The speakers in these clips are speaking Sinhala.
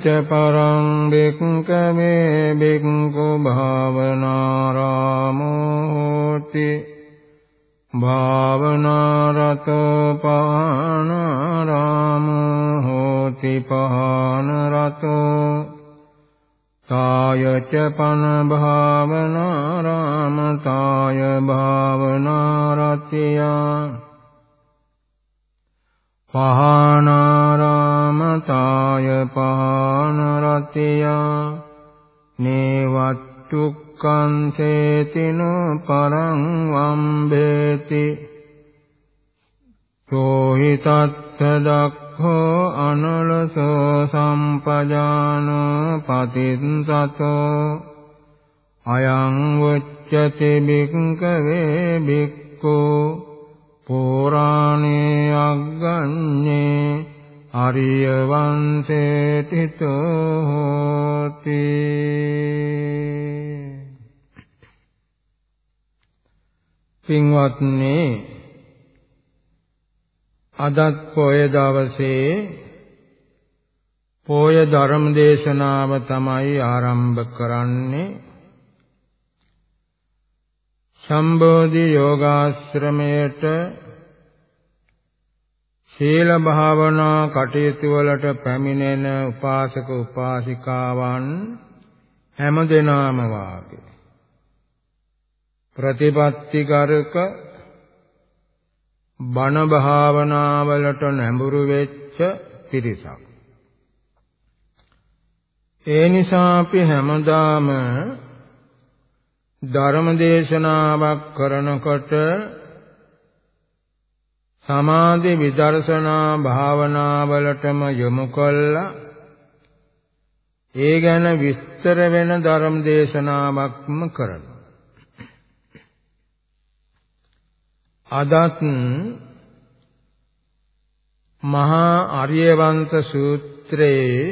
පුනච පරං බික්කමේ බික්කු භාවනාරාමෝති භාවනාරතෝ පහනාරාමෝති පහනරතෝ තායච පන භාවනාරාම තාය භාවනාරතියා පහනාරාමතාය රතියා නේවත්තුක්කං සේතින පරං වම්බේති. සෝහි තත්ත දක්ඛෝ අනලසෝ සම්පජානෝ පතිස්සතෝ අයං වච්චති බික්කවේ බික්කෝ පුරාණේ අග්ගන්නේ අරිය වංශේ තිතෝ හෝති පින්වත්නි අදත් පොය දවසේ පොය ධර්ම දේශනාව තමයි ආරම්භ කරන්නේ. සම්බෝධි යෝගාශ්‍රමයට සීල භාවනා කටයුතු වලට පැමිණෙන උපාසක උපාසිකාවන් හැමදෙනාම වාගේ. ප්‍රතිපත්තිකරක බණ භාවනා වලට නැඹුරු වෙච්ච පිරිසක්. ඒ නිසා අපි හැමදාම ධර්ම දේශනාවක් කරනකොට සමාධි විදර්ශනා භාවනාවලටම යොමු කළා. ඒ ගැන විස්තර වෙන ධර්ම දේශනාවක්ම කරනවා. අදත් මහා ආර්යවංශ සූත්‍රයේ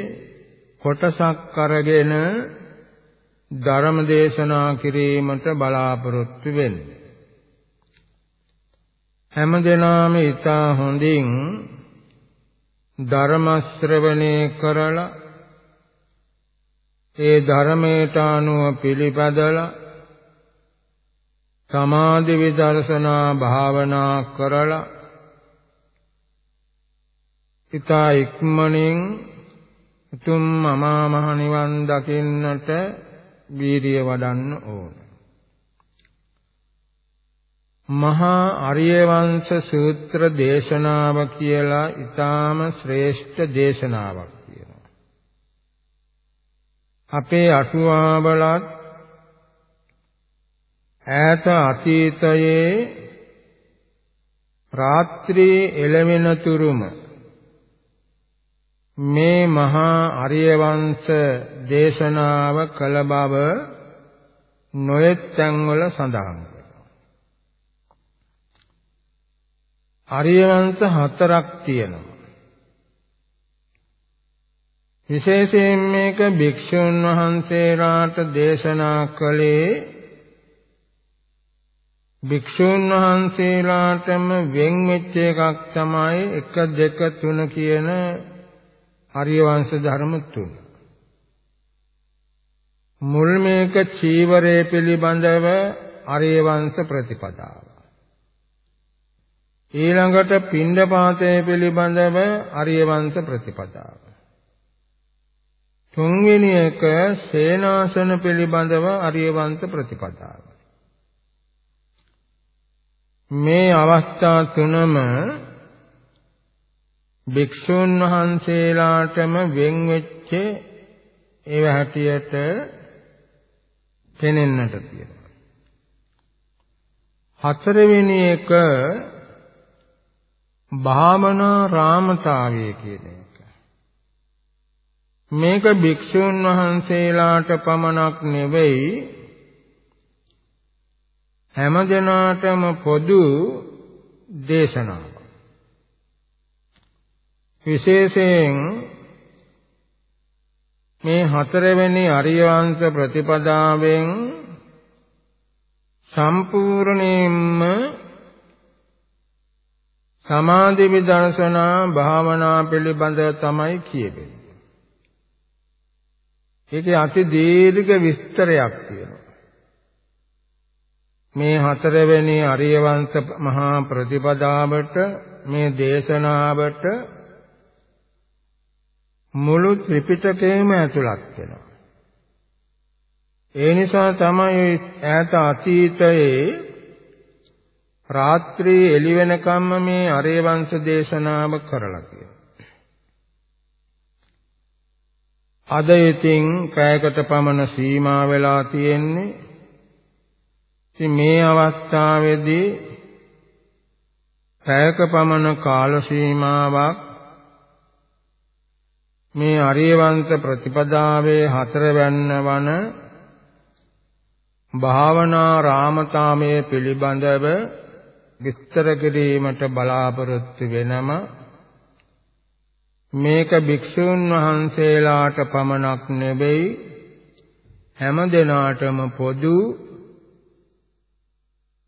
කොටසක් අරගෙන ධර්ම දේශනා කිරීමට බලාපොරොත්තු වෙන්නේ. හැම දිනම ඊතා හොඳින් ධර්ම ශ්‍රවණය කරලා ඒ ධර්මයට අනුව පිළිපදලා සමාධි විදර්ශනා භාවනා කරලා ඊතා ඉක්මනින් උතුම් අමා මහ නිවන් දකින්නට වීරිය වඩන්න ඕන. මහා ආර්ය වංශ සූත්‍ර දේශනාව කියලා ඊටාම ශ්‍රේෂ්ඨ දේශනාවක් කියනවා. අපේ අටුවාවලත් ඈත අතීතයේ රාත්‍රී එළවෙන තුරුම මේ මහා අරිය වංශ දේශනාව කළ බව නොයෙක් තැන්වල සඳහන් වෙනවා. අරිය වංශ හතරක් තියෙනවා. විශේෂයෙන් මේක භික්ෂුන් වහන්සේලාට දේශනා කළේ භික්ෂුන් වහන්සේලාටම වෙන් වෙච්ච එකක් තමයි 1 2 3 කියන ආර්ය වංශ ධර්ම තුන. මුල් මේක චීවරය පිළිබඳව ආර්ය වංශ ප්‍රතිපදාව. ඊළඟට පින්ඩපාතය පිළිබඳව ආර්ය වංශ ප්‍රතිපදාව. තුන්වෙනි එක සේනාසන පිළිබඳව ආර්ය වංශ ප්‍රතිපදාව. මේ අවස්ථා තුනම භික්ෂුන් වහන්සේලාටම වෙන් වෙච්ච ඒව හැටියට පෙනෙන්නට තියෙනවා. හතරවෙනි එක භාවනා රාමතාවය කියන එක. මේක භික්ෂුන් වහන්සේලාට පමණක් නෙවෙයි හැම දිනාටම පොදු දේශනාවක්. විශේෂයෙන් මේ හතරවෙනි අරියවංශ ප්‍රතිපදාවෙන් සම්පූර්ණයෙන්ම සමාධි විදර්ශනා භාවනා පිළිබඳව තමයි කියවෙන්නේ. ඒකේ අති දීර්ඝ විස්තරයක් තියෙනවා. මේ හතරවෙනි අරියවංශ මහා ප්‍රතිපදාවට මේ දේශනාවට මුළු ත්‍රිපිටකයම ඇතුළත් වෙනවා. ඒ නිසා තමයි ඈත අතීතයේ රාත්‍රී එළි වෙනකම්ම මේ අරේ වංශ දේශනාව කරලා තියෙනවා. අද ඉතින් කයකට පමණ සීමා වෙලා තියෙන්නේ. ඉතින් මේ අවස්ථාවේදී පැයක පමණ කාල සීමාවක් මේ අරියවංශ ප්‍රතිපදාවේ හතරවැන්න වන භාවනා රාමතාමයේ පිළිබඳව විස්තර කිරීමට බලාපොරොත්තු වෙනම මේක භික්ෂුන් වහන්සේලාට පමණක් නෙවෙයි හැම දිනාටම පොදු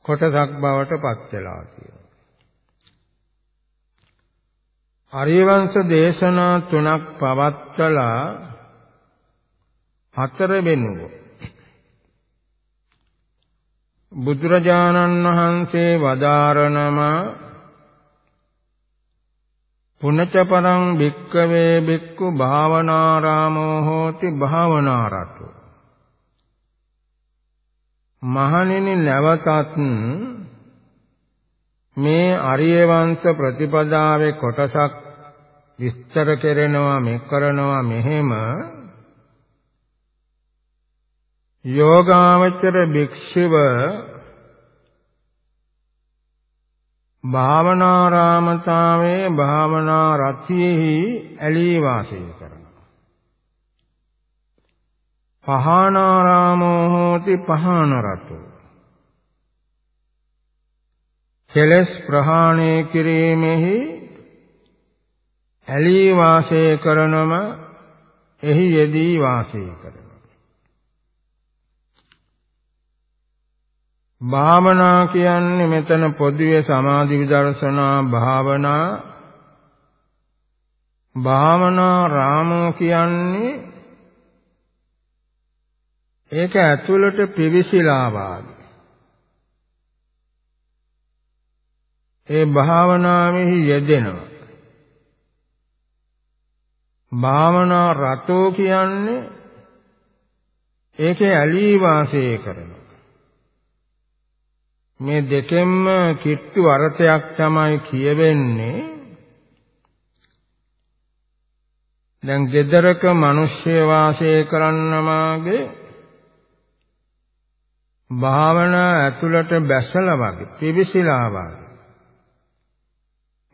කොටසක් බවට පත් වෙලා තියෙනවා. අරියවංශ දේශනා තුනක් පවත්වලා හතර වෙනුව බුදුරජාණන් වහන්සේ වදාරනම පුනච පරං භික්කවේ භික්ඛු භාවනාරාමෝ හෝති භාවනාරතු. මහණෙනි නැවතත් මේ අරිය වංශ ප්‍රතිපදාවේ කොටසක් විස්තර කෙරෙනවා මෙ කරනවා මෙහෙම. යෝගාවචර භික්ෂුව භාවනාරාමතාවේ භාවනා රතියෙහි ඇලී වාසය කරනවා. පහනාරාමෝ හෝති පහන රතෝ. කෙලස් ප්‍රහාණය කිරීමෙහි ඇලී වාසය කරනම එහි යෙදී වාසය කරනවා. භාවනා කියන්නේ මෙතන පොදුවේ සමාධි විදර්ශනා භාවනා. භාවනා රාමෝ කියන්නේ ඒක ඇතුළට පිවිසිලා වාගේ. ඒ භාවනාවෙහි යෙදෙනවා. භාවනා රතෝ කියන්නේ ඒකේ ඇලී වාසය කරනවා. මේ දෙකෙන්ම කිට්ටු අර්ථයක් තමයි කියවෙන්නේ. දැන් gedaraka මිනිස්ය වාසය කරන්නමාගේ භාවනා ඇතුළට බැසලා වගේ පිවිසිලා වගේ.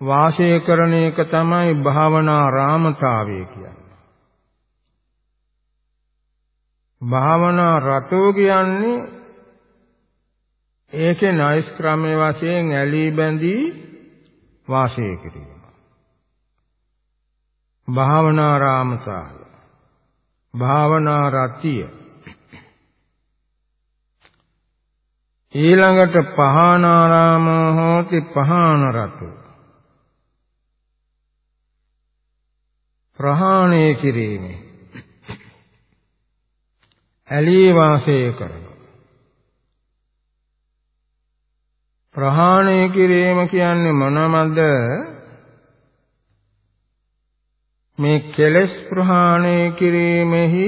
වාසය කරන එක තමයි භාවනා රාමතාවය කියන්නේ. භාවනා රතෝ කියන්නේ ඒකේ නයිස් ක්‍රමයේ වශයෙන් ඇලී බැඳී වාසය කිරීම. භාවනාරාමතාව. භාවනා රතිය ඊළඟට පහනාරාමෝ හෝති පහන රතු ප්‍රහාණය කිරීමේ ඇලී වාසය කරන ප්‍රහාණය කිරීම කියන්නේ මොනවද? මේ කෙලෙස් ප්‍රහාණය කිරීමෙහි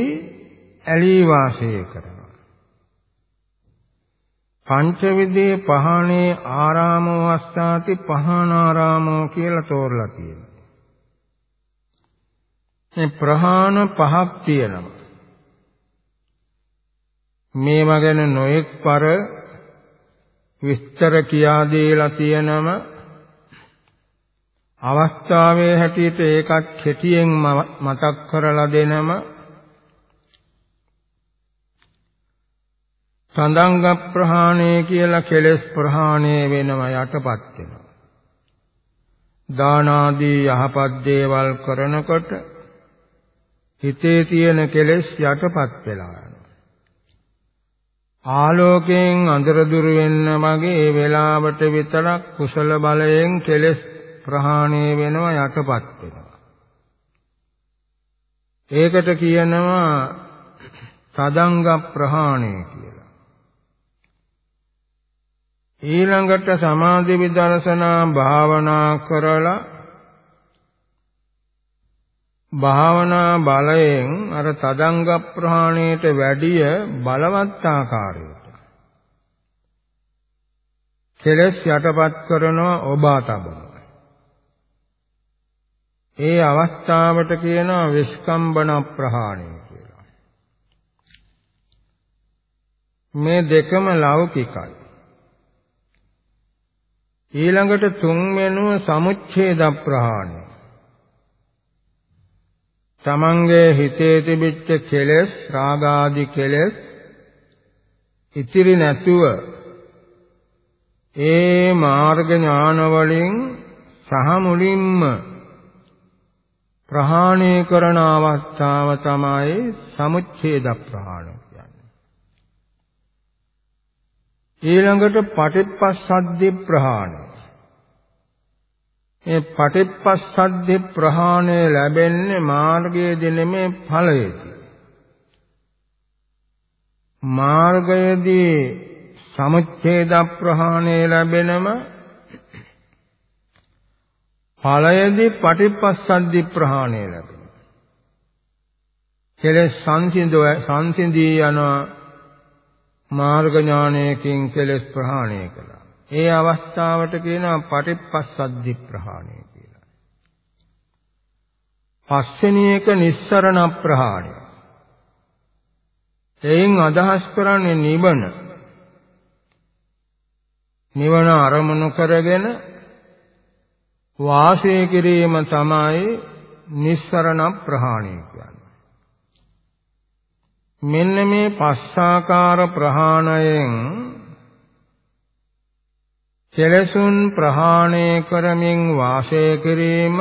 ඇලී වාසය කරනවා. පංචවිදේ පහණේ ආරාමෝ වස්සාති පහනාරාමෝ කියලා තෝරලා තියෙනවා. මේ ප්‍රහාණ පහක් තියෙනවා. මේවා ගැන නොඑක් පර විස්තර කියා දීලා තියෙනම අවස්ථාවේ හැටියට ඒකත් කෙටියෙන් මතක් කරලා දෙනම සඳංග ප්‍රහාණය කියලා කෙලෙස් ප්‍රහාණය වෙනවා යටපත් වෙනවා. දාන ආදී යහපත් දේවල් කරනකොට හිතේ තියෙන කෙලෙස් යටපත් වෙලා ආලෝකයෙන් අඳුර දුරු වෙන්න වගේ ඒ වෙලාවට විතරක් කුසල බලයෙන් කෙලෙස් ප්‍රහාණය වෙනවා යටපත් වෙනවා. ඒකට කියනවා තදංග ප්‍රහාණය කියලා. ඊළඟට සමාධි විදර්ශනා භාවනා කරලා භාවනා බලයෙන් අර තදංග ප්‍රහාණයට වැඩිය බලවත් ආකාරයට කෙලස් යටපත් කරනවා ඔබා තබනවා. ඒ අවස්ථාවට කියනවා විස්කම්බන ප්‍රහාණය කියලා. මේ දෙකම ලෞකිකයි. ඊළඟට තුන්වෙනුව සමුච්ඡේද ප්‍රහාණය. තමන්ගේ හිතේ තිබිච්ච කෙලෙස් රාගාදි කෙලෙස් ඉතිරි නැතුව ඒ මාර්ග ඥාන වලින් සහ මුලින්ම ප්‍රහාණය කරන අවස්ථාව තමයි සමුච්ඡේද ප්‍රහාණය කියන්නේ. ඊළඟට පටිපස්සද්ධි ප්‍රහාණය මේ පටිපස්සද්ධි ප්‍රහාණය ලැබෙන්නේ මාර්ගයේදී නෙමේ ඵලයේදී. මාර්ගයේදී සමුච්ඡේද ප්‍රහාණය ලැබෙනම ඵලයේදී පටිපස්සද්ධි ප්‍රහාණය ලැබෙනවා. කෙලෙස් සංසිඳව සංසිඳී යන මාර්ග ඥානයකින් කෙලෙස් ප්‍රහාණය කළා. ඒ අවස්ථාවට කියනවා පටිපස්සද්ධි ප්‍රහාණය කියලා. පස්වෙනි එක නිස්සරණ ප්‍රහාණය. එයින් අදහස් කරන්නේ නිවන. නිවන අරමුණු කරගෙන වාසය කිරීම තමයි නිස්සරණ ප්‍රහාණය කියන්නේ. මෙන්න මේ පස්සාකාර ප්‍රහාණයෙන් කෙලසුන් ප්‍රහාණය කරමින් වාසය කිරීම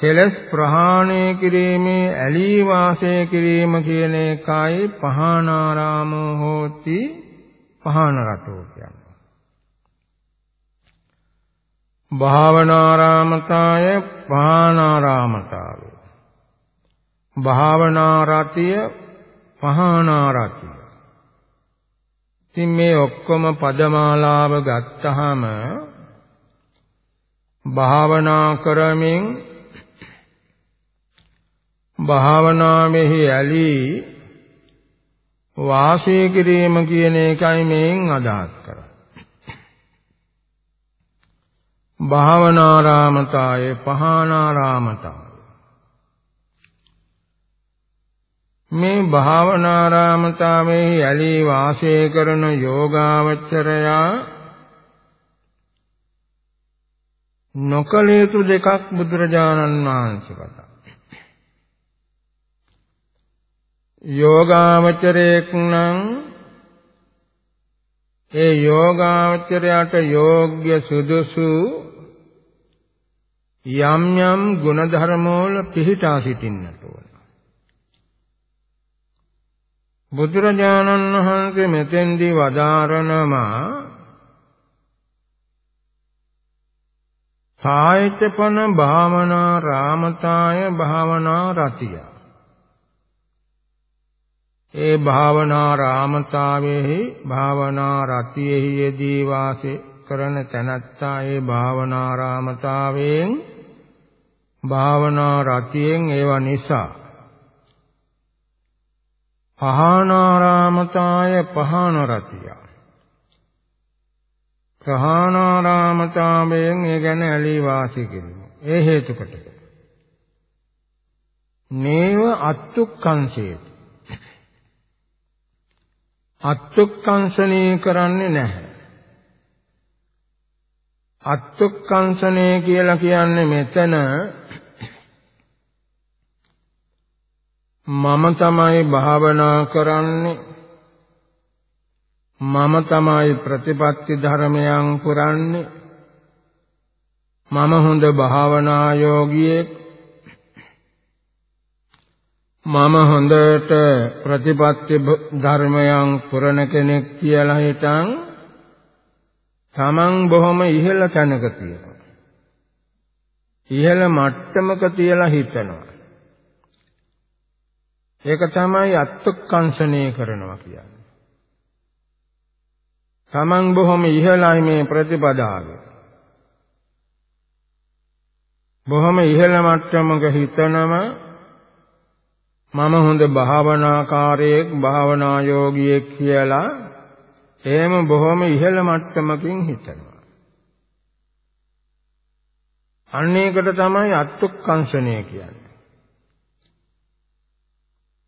කෙලස් ප්‍රහාණය කිරීමේ ඇලී වාසය කිරීම කියන එකයි පහනාරාමෝ හෝති පහන රටෝ කියන්නේ. භාවනාරාමතාය පහනාරාමතාවය. භාවනාරතිය පහනාරතිය. ඉතින් මේ ඔක්කොම පදමාලාව ගත්තාම භාවනා කරමින් භාවනාවෙහි ඇලී වාසය කිරීම කියන එකයි මේන් අදහස් කරන්නේ. භාවනාරාමතාය පහනාරාමතාය මේ භාවනාරාමතාවෙහි ඇලී වාසය කරන යෝගාවචරයා නොකල යුතු දෙකක් බුදුරජාණන් වහන්සේ කතා. යෝගාවචරයෙක් නම් ඒ යෝගාවචරයට යෝග්‍ය සුදුසු යම් යම් ගුණධර්ම වල පිහිටා සිටින්නට ඕන. බුදුරජාණන් වහන්සේ මෙතෙන්දී වදාරනවා සායචපන භාවනා රාමතාය භාවනා රතිය. ඒ භාවනා රාමතාවෙහි භාවනා රතියෙහි යෙදී වාසය කරන තැනැත්තා ඒ භාවනා රාමතාවෙන් භාවනා රතියෙන් ඒව නිසා පහනාරාමතාය පහන රතිය ප්‍රහානාරාමතාවයෙන් ඒ ගැන ඇලී වාසය කිරීම. ඒ හේතු කොටක නේව අත්තුක්කංශේති අත්තුක්කංශනේ කරන්නේ නැහැ. අත්තුක්කංශනේ කියලා කියන්නේ මෙතන මම තමයි භාවනා කරන්නේ. මම තමයි ප්‍රතිපත්ති ධර්මයන් පුරන්නේ. මම හොඳ භාවනා යෝගියෙක්. මම හොඳට ප්‍රතිපත්ති ධර්මයන් පුරන කෙනෙක් කියලා හිතන් තමන් බොහොම ඉහළ තැනක තියෙනවා. ඉහළ මට්ටමක තියලා හිතනවා. ඒක තමයි අත්ත්ුක්කංශණය කරනවා කියන්නේ. තමන් බොහොම ඉහළයි මේ ප්‍රතිපදාවේ. බොහොම ඉහළ මට්ටමක හිතනම මම හොඳ භාවනාකාරයෙක් භාවනා යෝගියෙක් කියලා එහෙම බොහොම ඉහළ මට්ටමකින් හිතනවා. අන්න ඒකට තමයි අත්ත්ුක්කංශණය කියන්නේ.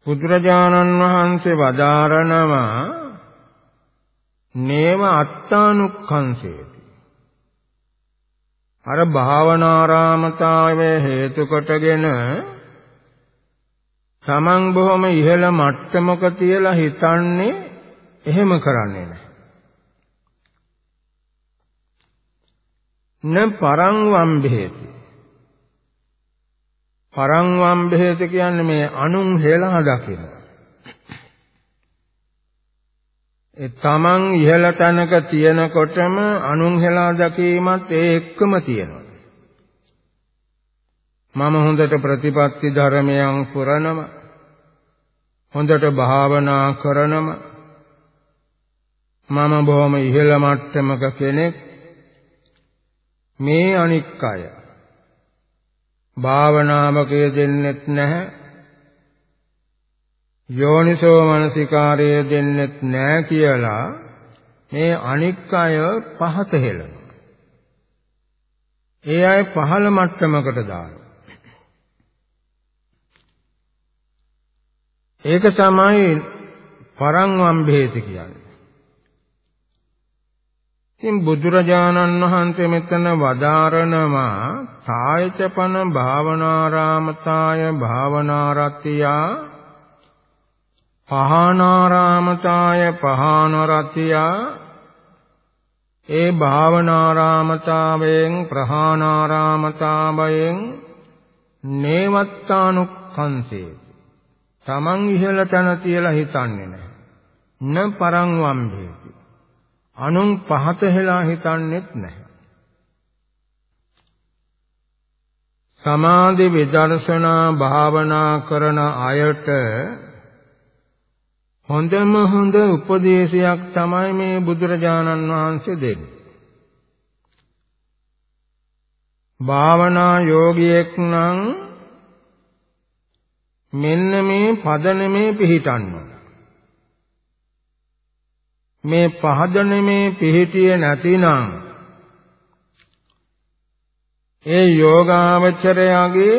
බුදුරජාණන් වහන්සේ වදාරනවා නේව අත්තානුක්ඛංසේති අර භාවනාරාමතාවයේ හේතු කොටගෙන තමන් බොහොම ඉහළ මට්ටමක තියලා හිතන්නේ එහෙම කරන්නේ නැහැ. න පරං වම්බේති පරංවම් බෙහෙත කියන්නේ මේ අනුන් හෙලා දකිනවා. ඒ තමන් ඉහළ තැනක තියෙනකොටම අනුන් හෙලා දැකීමත් ඒ එක්කම තියෙනවා. මම හොඳට ප්‍රතිපත්ති ධර්මයන් පුරනම හොඳට භාවනා කරනම මම බොහොම ඉහළ මට්ටමක කෙනෙක් මේ අනික් අය භාවනාවක යෙදෙන්නෙත් නැහැ යෝනිසෝ මනසිකාරය දෙන්නෙත් නැහැ කියලා මේ අනික් අය පහත හෙලනවා. ඒ අය පහළ මට්ටමකට දානවා. ඒක තමයි පරංවම් බෙහෙත කියන්නේ. ඉතින් බුදුරජාණන් වහන්සේ මෙතන වදාරනවා තායචපන භාවනාරාමතාය භාවනාරතියා පහනාරාමතාය පහනරතියා ඒ භාවනාරාමතාවයෙන් ප්‍රහානාරාමතාවයෙන් නේවත්තානුක්ඛංසේ තමන් ඉහළ තැන තියලා හිතන්නේ නැහැ. න පරං වම්බේති අනුන් පහත හෙලා හිතන්නේත් නැහැ. සමාධි විදර්ශනා භාවනා කරන අයට හොඳම හොඳ උපදේශයක් තමයි මේ බුදුරජාණන් වහන්සේ දෙන්නේ. භාවනා යෝගියෙක් නම් මෙන්න මේ පදනමේ පිහිටන්න මේ පහදනමේ පිහිටියේ නැතිනම් ඒ යෝගාවචරයාගේ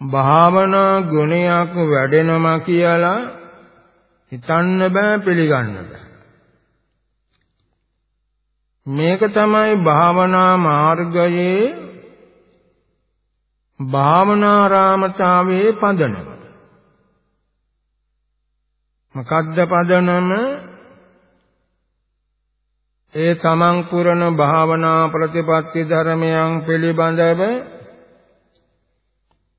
භාවනා ගුණයක් වැඩෙනවා කියලා හිතන්න බෑ පිළිගන්න බෑ මේක තමයි භාවනා මාර්ගයේ භාවනාරාමතාවයේ පදනම. මොකද්ද පදනම ඒ තමන් පුරන භාවනා ප්‍රතිපත්ති ධර්මයන් පිළිබඳව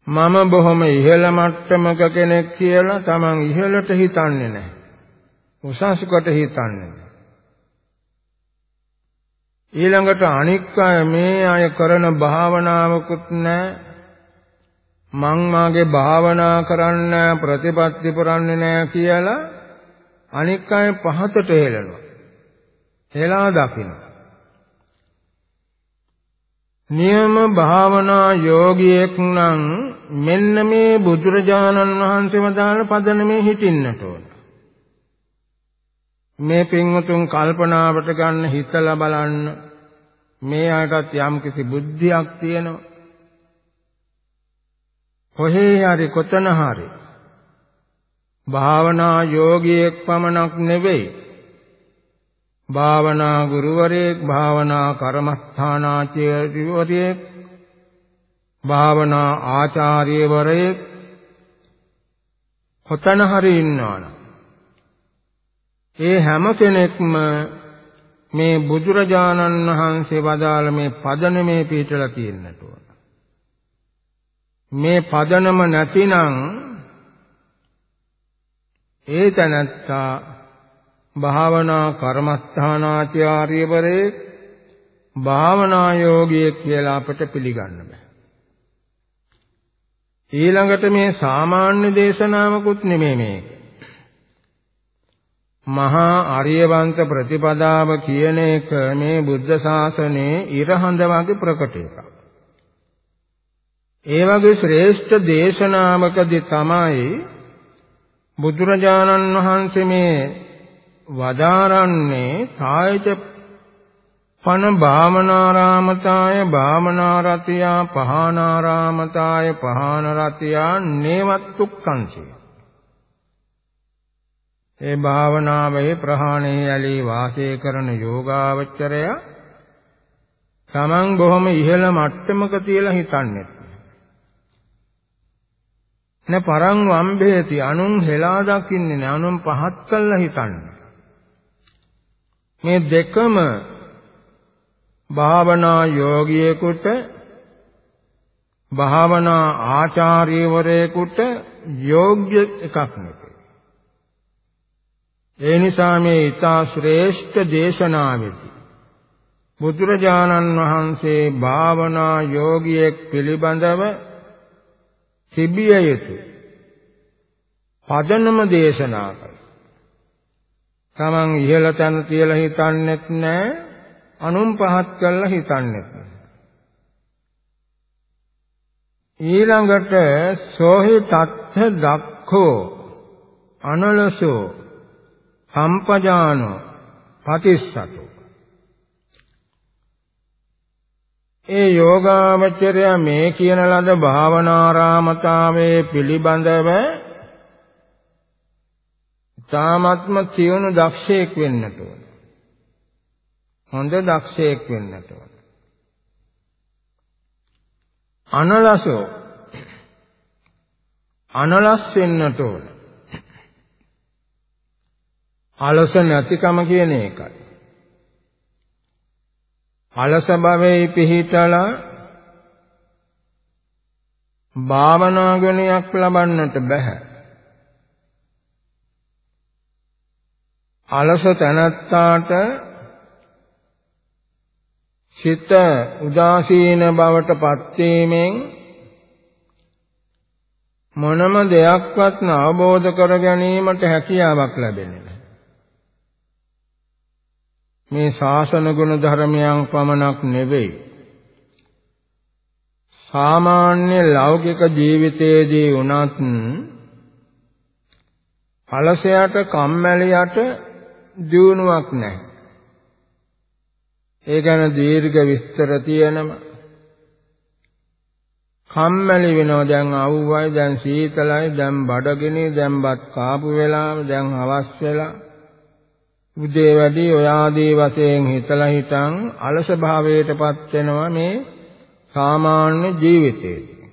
මම බොහොම ඉහළ මට්ටමක කෙනෙක් කියලා Taman ඉහළට හිතන්නේ නැහැ. උසස්කට හිතන්නේ. ඊළඟට අනික් අය මේ අය කරන භාවනාවකුත් නැහැ. මං මාගේ භාවනා කරන්න ප්‍රතිපත්ති පුරන්නේ නැහැ කියලා අනික් අය පහතට හෙලනවා. හෙලා දකින්න. නියම භාවනා යෝගියෙක් නම් මෙන්න මේ බුදුරජාණන් වහන්සේ වදාළ පදනමේ හිටින්නට ඕන. මේ පින්වතුන් කල්පනාවට ගන්න හිතලා බලන්න මේ අයටත් යම්කිසි බුද්ධියක් තියෙනවා. කොහේ හරි කොතන හරි. භාවනා යෝගියෙක් පමණක් නෙවෙයි. භාවනා ගුරුවරයෙක් භාවනා කර්මස්ථානාචාර්යවරයෙක් භාවනා ආචාර්යවරයෙක් කොතන හරි ඉන්නවනම් ඒ හැම කෙනෙක්ම මේ බුදුරජාණන් වහන්සේ වදාළ මේ පදනමේ පිටලා තියෙන්නට ඕන. මේ පදනම නැතිනම් ඒ තනත්තා භාවනා කර්මස්ථානාචාර්යවරේ භාවනා යෝගියෙක් කියලා අපට පිළිගන්න බෑ. ඊළඟට මේ සාමාන්‍ය දේශනාවකුත් නෙමෙයි මේක. මහා ආර්යවන්ත ප්‍රතිපදාව කියන එක මේ බුද්ධ ශාසනයේ ඉරහඳ වගේ ප්‍රකට එකක්. ඒ වගේ ශ්‍රේෂ්ඨ දේශනාවකදී තමයි බුදුරජාණන් වහන්සේ මේ වදාරන්නේ කායච පන භාමනාරාමතාය භාමනාරතියා පහනාරාමතාය පහනරතියා නේවත්තුක්කංචේ ඒ භාවනාවේ ප්‍රහාණේ යලී වාසය කරන යෝගාවචරය තමන් බොහොම ඉහළ මට්ටමක තියලා හිතන්නේ. න පරං වම්බේති අනුන් හෙලා දකින්නේ නෑ අනුන් පහත් කළා හිතන්නේ මේ දෙකම භාවනා යෝගියෙකුට භාවනා ආචාර්යවරයෙකුට යෝග්‍ය එකක් නෙවෙයි. ඒ නිසා මේ ඊතා ශ්‍රේෂ්ඨ දේශනාවෙදී බුදුරජාණන් වහන්සේ භාවනා යෝගියෙක් පිළිබඳව තිබිය යුතු. පදනම දේශනා කළා. Taman ඉහළ තැන තියලා හිතන්නෙත් නැහැ අනුන් පහත් කරලා හිතන්නෙත් නැහැ ඊළඟට සෝහි තත්ථ දක්ඛෝ අනලසෝ සම්පජානෝ පතිස්සතෝ. ඒ යෝගාවචරය මේ කියන ලද භාවනාරාමතාවයේ පිළිබඳව තාමත්ම තියුණු දක්ෂයෙක් වෙන්නට ඕන. හොඳ දක්ෂයෙක් වෙන්නට ඕන. අනලසෝ අනලස් වෙන්නට ඕන. අලස නැතිකම කියන එකයි. අලස භවෙයි පිහිටලා භාවනා ගුණයක් ලබන්නට බෑ. අලස තනත්තාට සිත උදාසීන බවට පත්වීමෙන් මොනම දෙයක්වත් අවබෝධ කර ගැනීමට හැකියාවක් ලැබෙන්නේ නැහැ. මේ ශාසන ගුණ ධර්මයන් පමණක් නෙවෙයි. සාමාන්‍ය ලෞකික ජීවිතයේදී වුණත් අලසයට කම්මැලියට දියුණුවක් නැහැ. ඒ ගැන දීර්ඝ විස්තර තියෙනම කම්මැලි වෙනවා දැන් අවුවයි දැන් සීතලයි දැන් බඩගිනි දැන් බත් කාපු වෙලාව දැන් හවස් වෙලා උදේ වැඩි ඔය ආදී වශයෙන් හිතලා හිටන් අලස භාවයටපත් වෙනවා මේ සාමාන්‍ය ජීවිතේදී.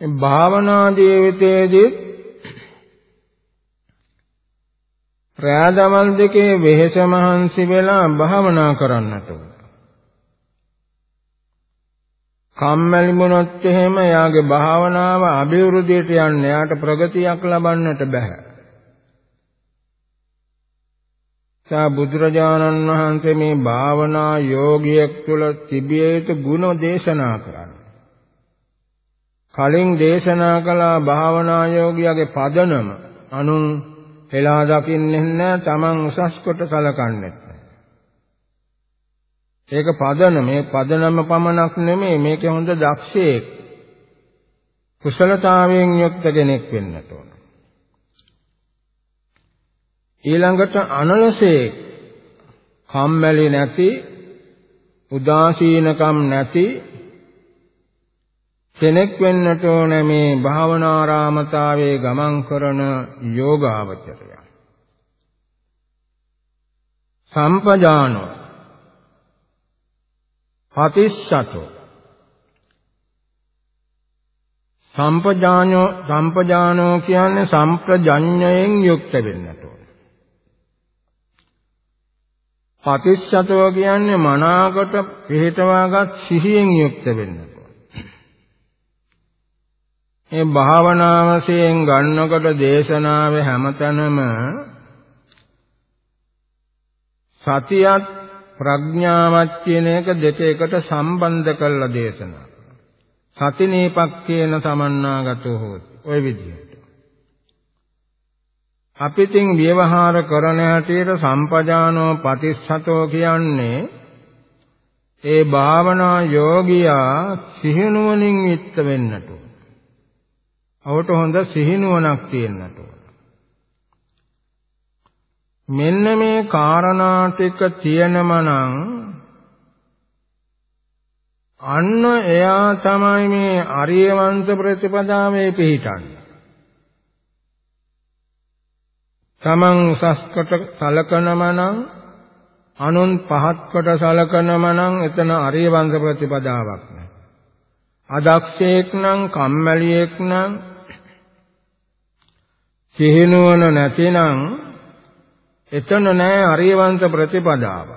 මේ භාවනා ජීවිතයේදී රාදමල් දෙකේ වෙහෙස මහන්සි වෙලා භාවනා කරන්නට ඕන. කම්මැලි වුණොත් එහෙම එයාගේ භාවනාව අභිවෘද්ධියට යන්නේ එයාට ප්‍රගතියක් ලබන්නට බෑ. සා බුදුරජාණන් වහන්සේ මේ භාවනා යෝගියෙක් තුළ තිබිය යුතු ගුණ දේශනා කරන්නේ. කලින් දේශනා කළ භාවනා යෝගියාගේ පදනම අනුන් හෙලා දකින්නේ නැහැ තමන් උසස් කොට සලකන්නේ ඒක පදන මේ පදනම පමණක් නෙමෙයි මේකේ හොඳ දක්ෂයෙක් කුසලතාවයෙන් යුක්ත කෙනෙක් වෙන්නට ඕන ඊළඟට අනලසේ කම්මැලි නැති උදාසීනකම් නැති කෙනෙක් වෙන්නට ඕන මේ භාවනාරාමතාවේ ගමන් කරන යෝගාවචරය. සම්පජානෝ පතිස්සතෝ සම්පජානෝ සම්පජානෝ කියන්නේ සම්ප්‍රජඤ්ඤයෙන් යුක්ත වෙන්නට ඕන. පතිස්සතෝ කියන්නේ මනාකට පිළිටවාගත් සිහියෙන් යුක්ත වෙන්නට මේ භාවනාවසයෙන් ගන්නකොට දේශනාවේ හැමතැනම සතියත් ප්‍රඥාවත් කියන එක දෙක එකට සම්බන්ධ කරලා දේශනා. සතිනේපක්කේන සමන්නාගතෝ හෝති. ওই විදිහට. අපිටින් ව්‍යවහාර කරන හැටියට සම්පජානෝ පතිස්සතෝ කියන්නේ ඒ භාවනා යෝගියා සිහිනුවණින් යුක්ත වෙන්නට ඔහුට හොඳ සිහිනුවණක් තියෙන්නට ඕන. මෙන්න මේ කාරණා ටික තියෙනම නම් අන්න එයා තමයි මේ ආර්ය වංශ ප්‍රතිපදාවේ පිහිටන්නේ. තමන් උසස් කොට සලකනම නම් අනුන් පහත් කොට සලකනම නම් එතන ආර්ය වංශ ප්‍රතිපදාවක් නෑ. අදක්ෂයෙක් නම් කම්මැලියෙක් නම් සිහිනුවන නැතිනම් එතන නෑ අරියවංශ ප්‍රතිපදාව.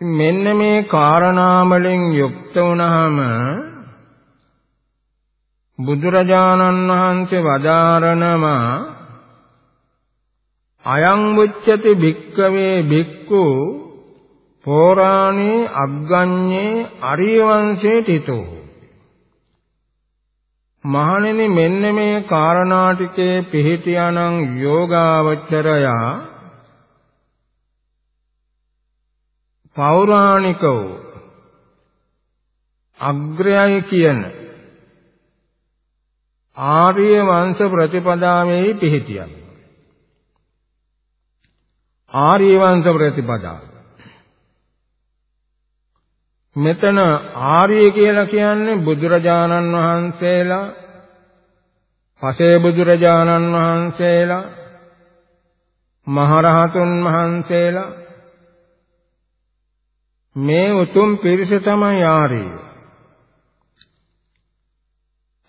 මෙන්න මේ කාරණාවලින් යුක්ත වුණාම බුදුරජාණන් වහන්සේ වදාරනවා අයං මුච්ඡති භික්කවේ භික්ඛු පෝරාණේ අග්ගඤ්ඤේ අරියවංශේ තිතෝ මහණෙනි මෙන්න මේ කාරණා ටිකේ පිහිටියානම් යෝගාවචරයා පෞරාණිකව අග්‍රයයි කියන ආර්ය වංශ ප්‍රතිපදාවේ පිහිටියා ආර්ය වංශ ප්‍රතිපදාව මෙතන ආර්ය කියලා කියන්නේ බුදුරජාණන් වහන්සේලා පසේ බුදුරජාණන් වහන්සේලා මහරහතුන් වහන්සේලා. මේ උතුම් පිරිස තමයි ආර්ය.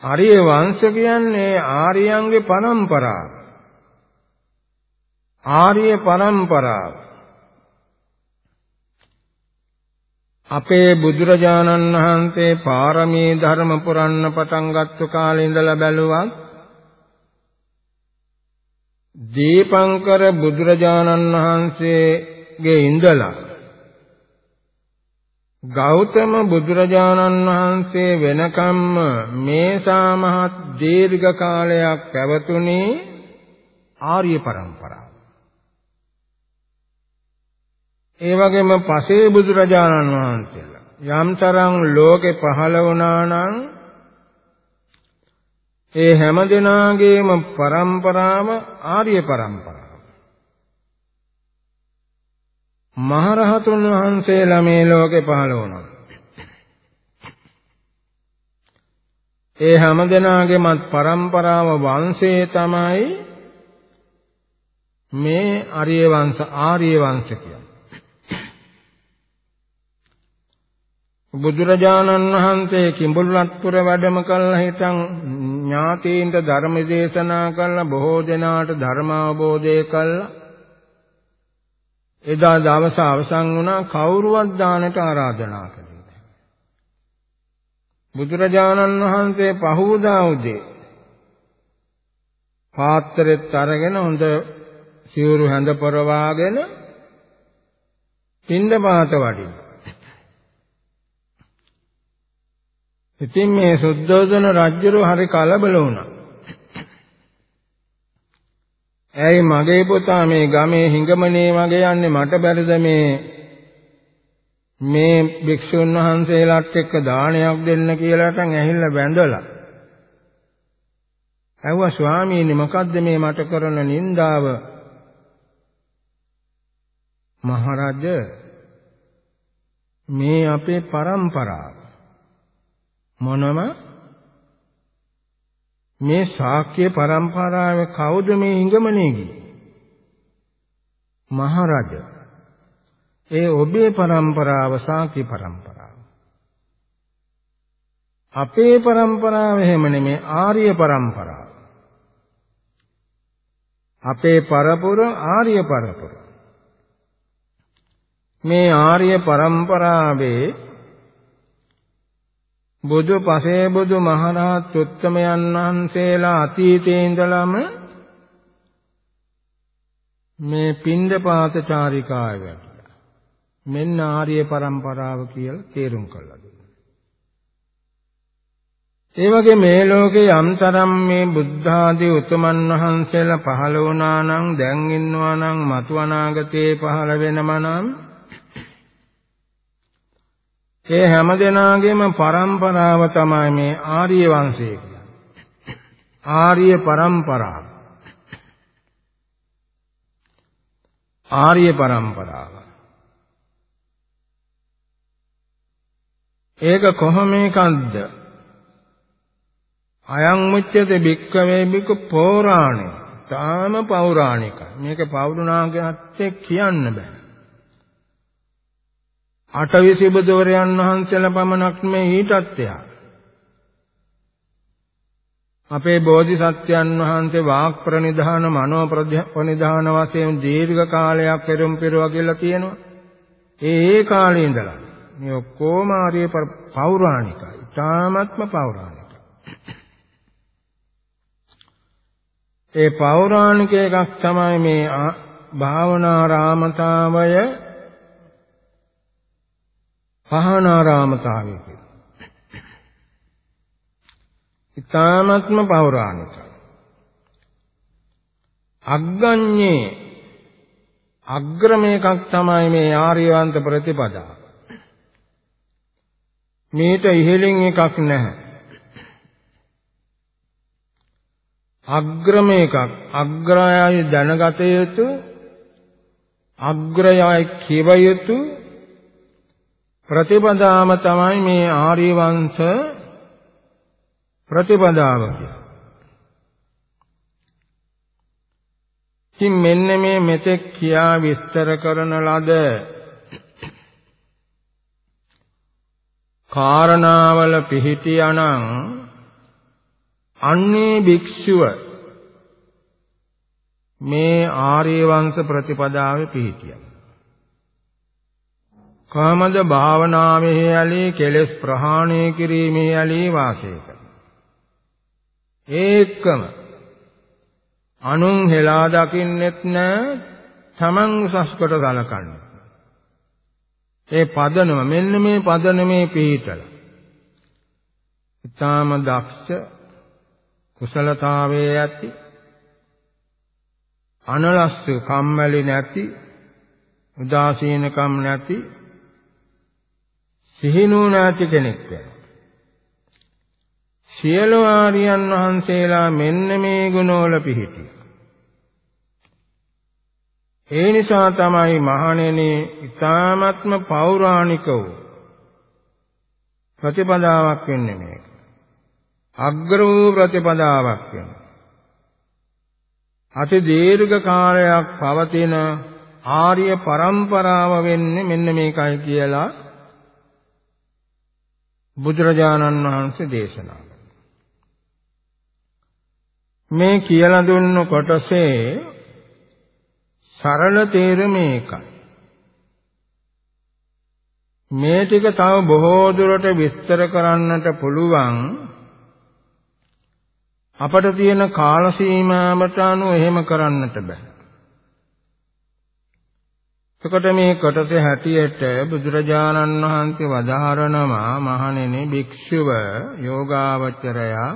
ආර්ය වංශ කියන්නේ ආර්යයන්ගේ පරම්පරාව. ආර්ය පරම්පරාව. අපේ බුදුරජාණන් වහන්සේ පාරමී ධර්ම පුරන්න පටන් ගත්ත කාලේ ඉඳලා බැලුවත් දීපංකර බුදුරජාණන් වහන්සේගේ ඉඳලා ගෞතම බුදුරජාණන් වහන්සේ වෙනකම්ම මේසා මහත් දීර්ඝ කාලයක් පැවතුනේ ආර්ය પરම්පරාව. ඒ වගේම පසේ බුදුරජාණන් වහන්සේලා යම්තරම් ලෝකේ පහළ වුණා නම් ඒ හැම දිනාගේම પરම්පරාව ආර්ය પરම්පරාව. මහරහතුන් වහන්සේලා මේ ලෝකේ පහළ වුණා. ඒ හැම දිනාගේමත් પરම්පරාව වංශේ තමයි මේ ආර්ය වංශ ආර්ය වංශ කියන්නේ. බුදුරජාණන් වහන්සේ කිඹුල්වත්පුර වැඩම කළ හිටන් ඥාතීන්ට ධර්ම දේශනා කළා බොහෝ දෙනාට ධර්ම අවබෝධය කළා එදා දවස අවසන් වුණා කවුරුවත් දානට ආරාධනා කළේ බුදුරජාණන් වහන්සේ පහවදා උදේ පාත්‍රෙත් අරගෙන හොඳ සිවුරු හැඳ පරවාගෙන පින්ඳ පාත වඩින. ඉතින් මේ සුද්ධෝදන රජුරු හරි කලබල වුණා. ඇයි මගේ පුතා මේ ගමේ හිඟමනේ වගේ යන්නේ මට බැරිද මේ? මේ භික්ෂුන් වහන්සේලාත් එක්ක දානයක් දෙන්න කියලාටන් ඇහිල්ලා වැඳලා. ඇහුවා ස්වාමීනි මොකද්ද මේ මට කරන නින්දාව? මහරජ මේ අපේ પરම්පරාව මොනම මේ ශාක්‍ය පරම්පරාවේ කවුද මේ ඉඟමනේ ගියේ? මහරජ. ඒ ඔබේ පරම්පරාව ශාක්‍ය පරම්පරාව. අපේ පරම්පරාව එහෙම නෙමේ ආර්ය පරම්පරාව. අපේ පරපුර ආර්ය පරපුර. මේ ආර්ය පරම්පරාවේ බුදු පසේ බුදු මහරහත් උත්තමයන් වහන්සේලා අතීතේ ඉඳලම මේ පින්දපාත චාරිකාව වැටිලා මෙන්න ආර්ය પરම්පරාව කියලා තේරුම් කළා දුන්නා. ඒ වගේ මේ ලෝකේ යම්තරම් මේ බුද්ධ ආදී උතුමන් වහන්සේලා පහළ වුණා නම් දැන් ඉන්නවා නම් මතු අනාගතේ පහළ වෙනම නම් ඒ හැම දෙනාගේම પરම්පරාව තමයි මේ ආර්ය වංශය කියන්නේ. ආර්ය પરම්පරාව. ආර්ය પરම්පරාව. ඒක කොහොම එකක්ද? අයං මුච්ඡතේ භික්ඛවේ භික්ඛ පෞරාණික. තාම පෞරාණිකයි. මේක පෞරුණාගයත් කියන්නේ බෑ. අටවිසි බුදුවරයන් වහන්සේලා පමණක් මේ ඊටත් එහා අපේ බෝධිසත්වයන් වහන්සේ වාක් ප්‍රනිධාන මනෝ ප්‍රනිධාන වශයෙන් දීර්ඝ කාලයක් පෙරම් පෙරවා කියලා තියෙනවා. ඒ ඒ කාලේ ඉඳලා මේ ඔක්කොම ආර්ය පෞරාණිකයි. තාමත්ම පෞරාණිකයි. ඒ පෞරාණික එකක් තමයි මේ භාවනා රාමතාවය පහනාරාමතාවය කියලා. ඊ타ත්ම පෞරාණිකයි. අග්ගඤ්ඤේ අග්‍රම එකක් තමයි මේ ආර්යවන්ත ප්‍රතිපදාව. මේට ඉහළින් එකක් නැහැ. අග්‍රම එකක් අග්‍රයයි දැනගත යුතු අග්‍රයයි කියව යුතු ප්‍රතිපදාම තමයි මේ ආර්ය වංශ ප්‍රතිපදාව ඉතින් මෙන්න මේ මෙතෙක් කියා විස්තර කරන ලද කාරණාවල පිහිටියානම් අන්නේ භික්ෂුව මේ ආර්ය වංශ ප්‍රතිපදාවේ පිහිටියා. කාමද භාවනාවේ ඇලී කෙලෙස් ප්‍රහාණය කිරීමේ ඇලී වාසය කරනවා. ඒකම අනුන් හෙලා දකින්නෙත් නැ තමන් උසස් කොට ගලකන්නේ. ඒ පදනම මෙන්න මේ පදනමේ පිහිටලා. ඊටාම දක්ෂ කුසලතාවයේ ඇති අනලස්සු කම්මැලි නැති උදාසීනකම් නැති සිහිනුනාති කෙනෙක් වෙනවා. සියලු ආර්යයන් වහන්සේලා මෙන්න මේ ගුණවල පිහිටියා. ඒ නිසා තමයි මහණෙනි ඊ타ත්ම පෞරාණික වූ ප්‍රතිපදාවක් වෙන්නේ මේක. අග්‍ර වූ ප්‍රතිපදාවක් වෙනවා. අති දීර්ඝ කාලයක් පවතින ආර්ය පරම්පරාව වෙන්නේ මෙන්න මේකයි කියලා බුදුරජාණන් වහන්සේ දේශනා මේ කියලා දුන්න කොටසේ සරල තේරුම ඒකයි. මේ ටික තව බොහෝ දුරට විස්තර කරන්නට පුළුවන් අපට තියෙන කාල සීමාවට අනුව එහෙම කරන්නට බෑ. එතකොට මේ කොටස හැටියට බුදුරජාණන් වහන්සේ වදාහරනවා මහණෙනි භික්ෂුව යෝගාවචරයා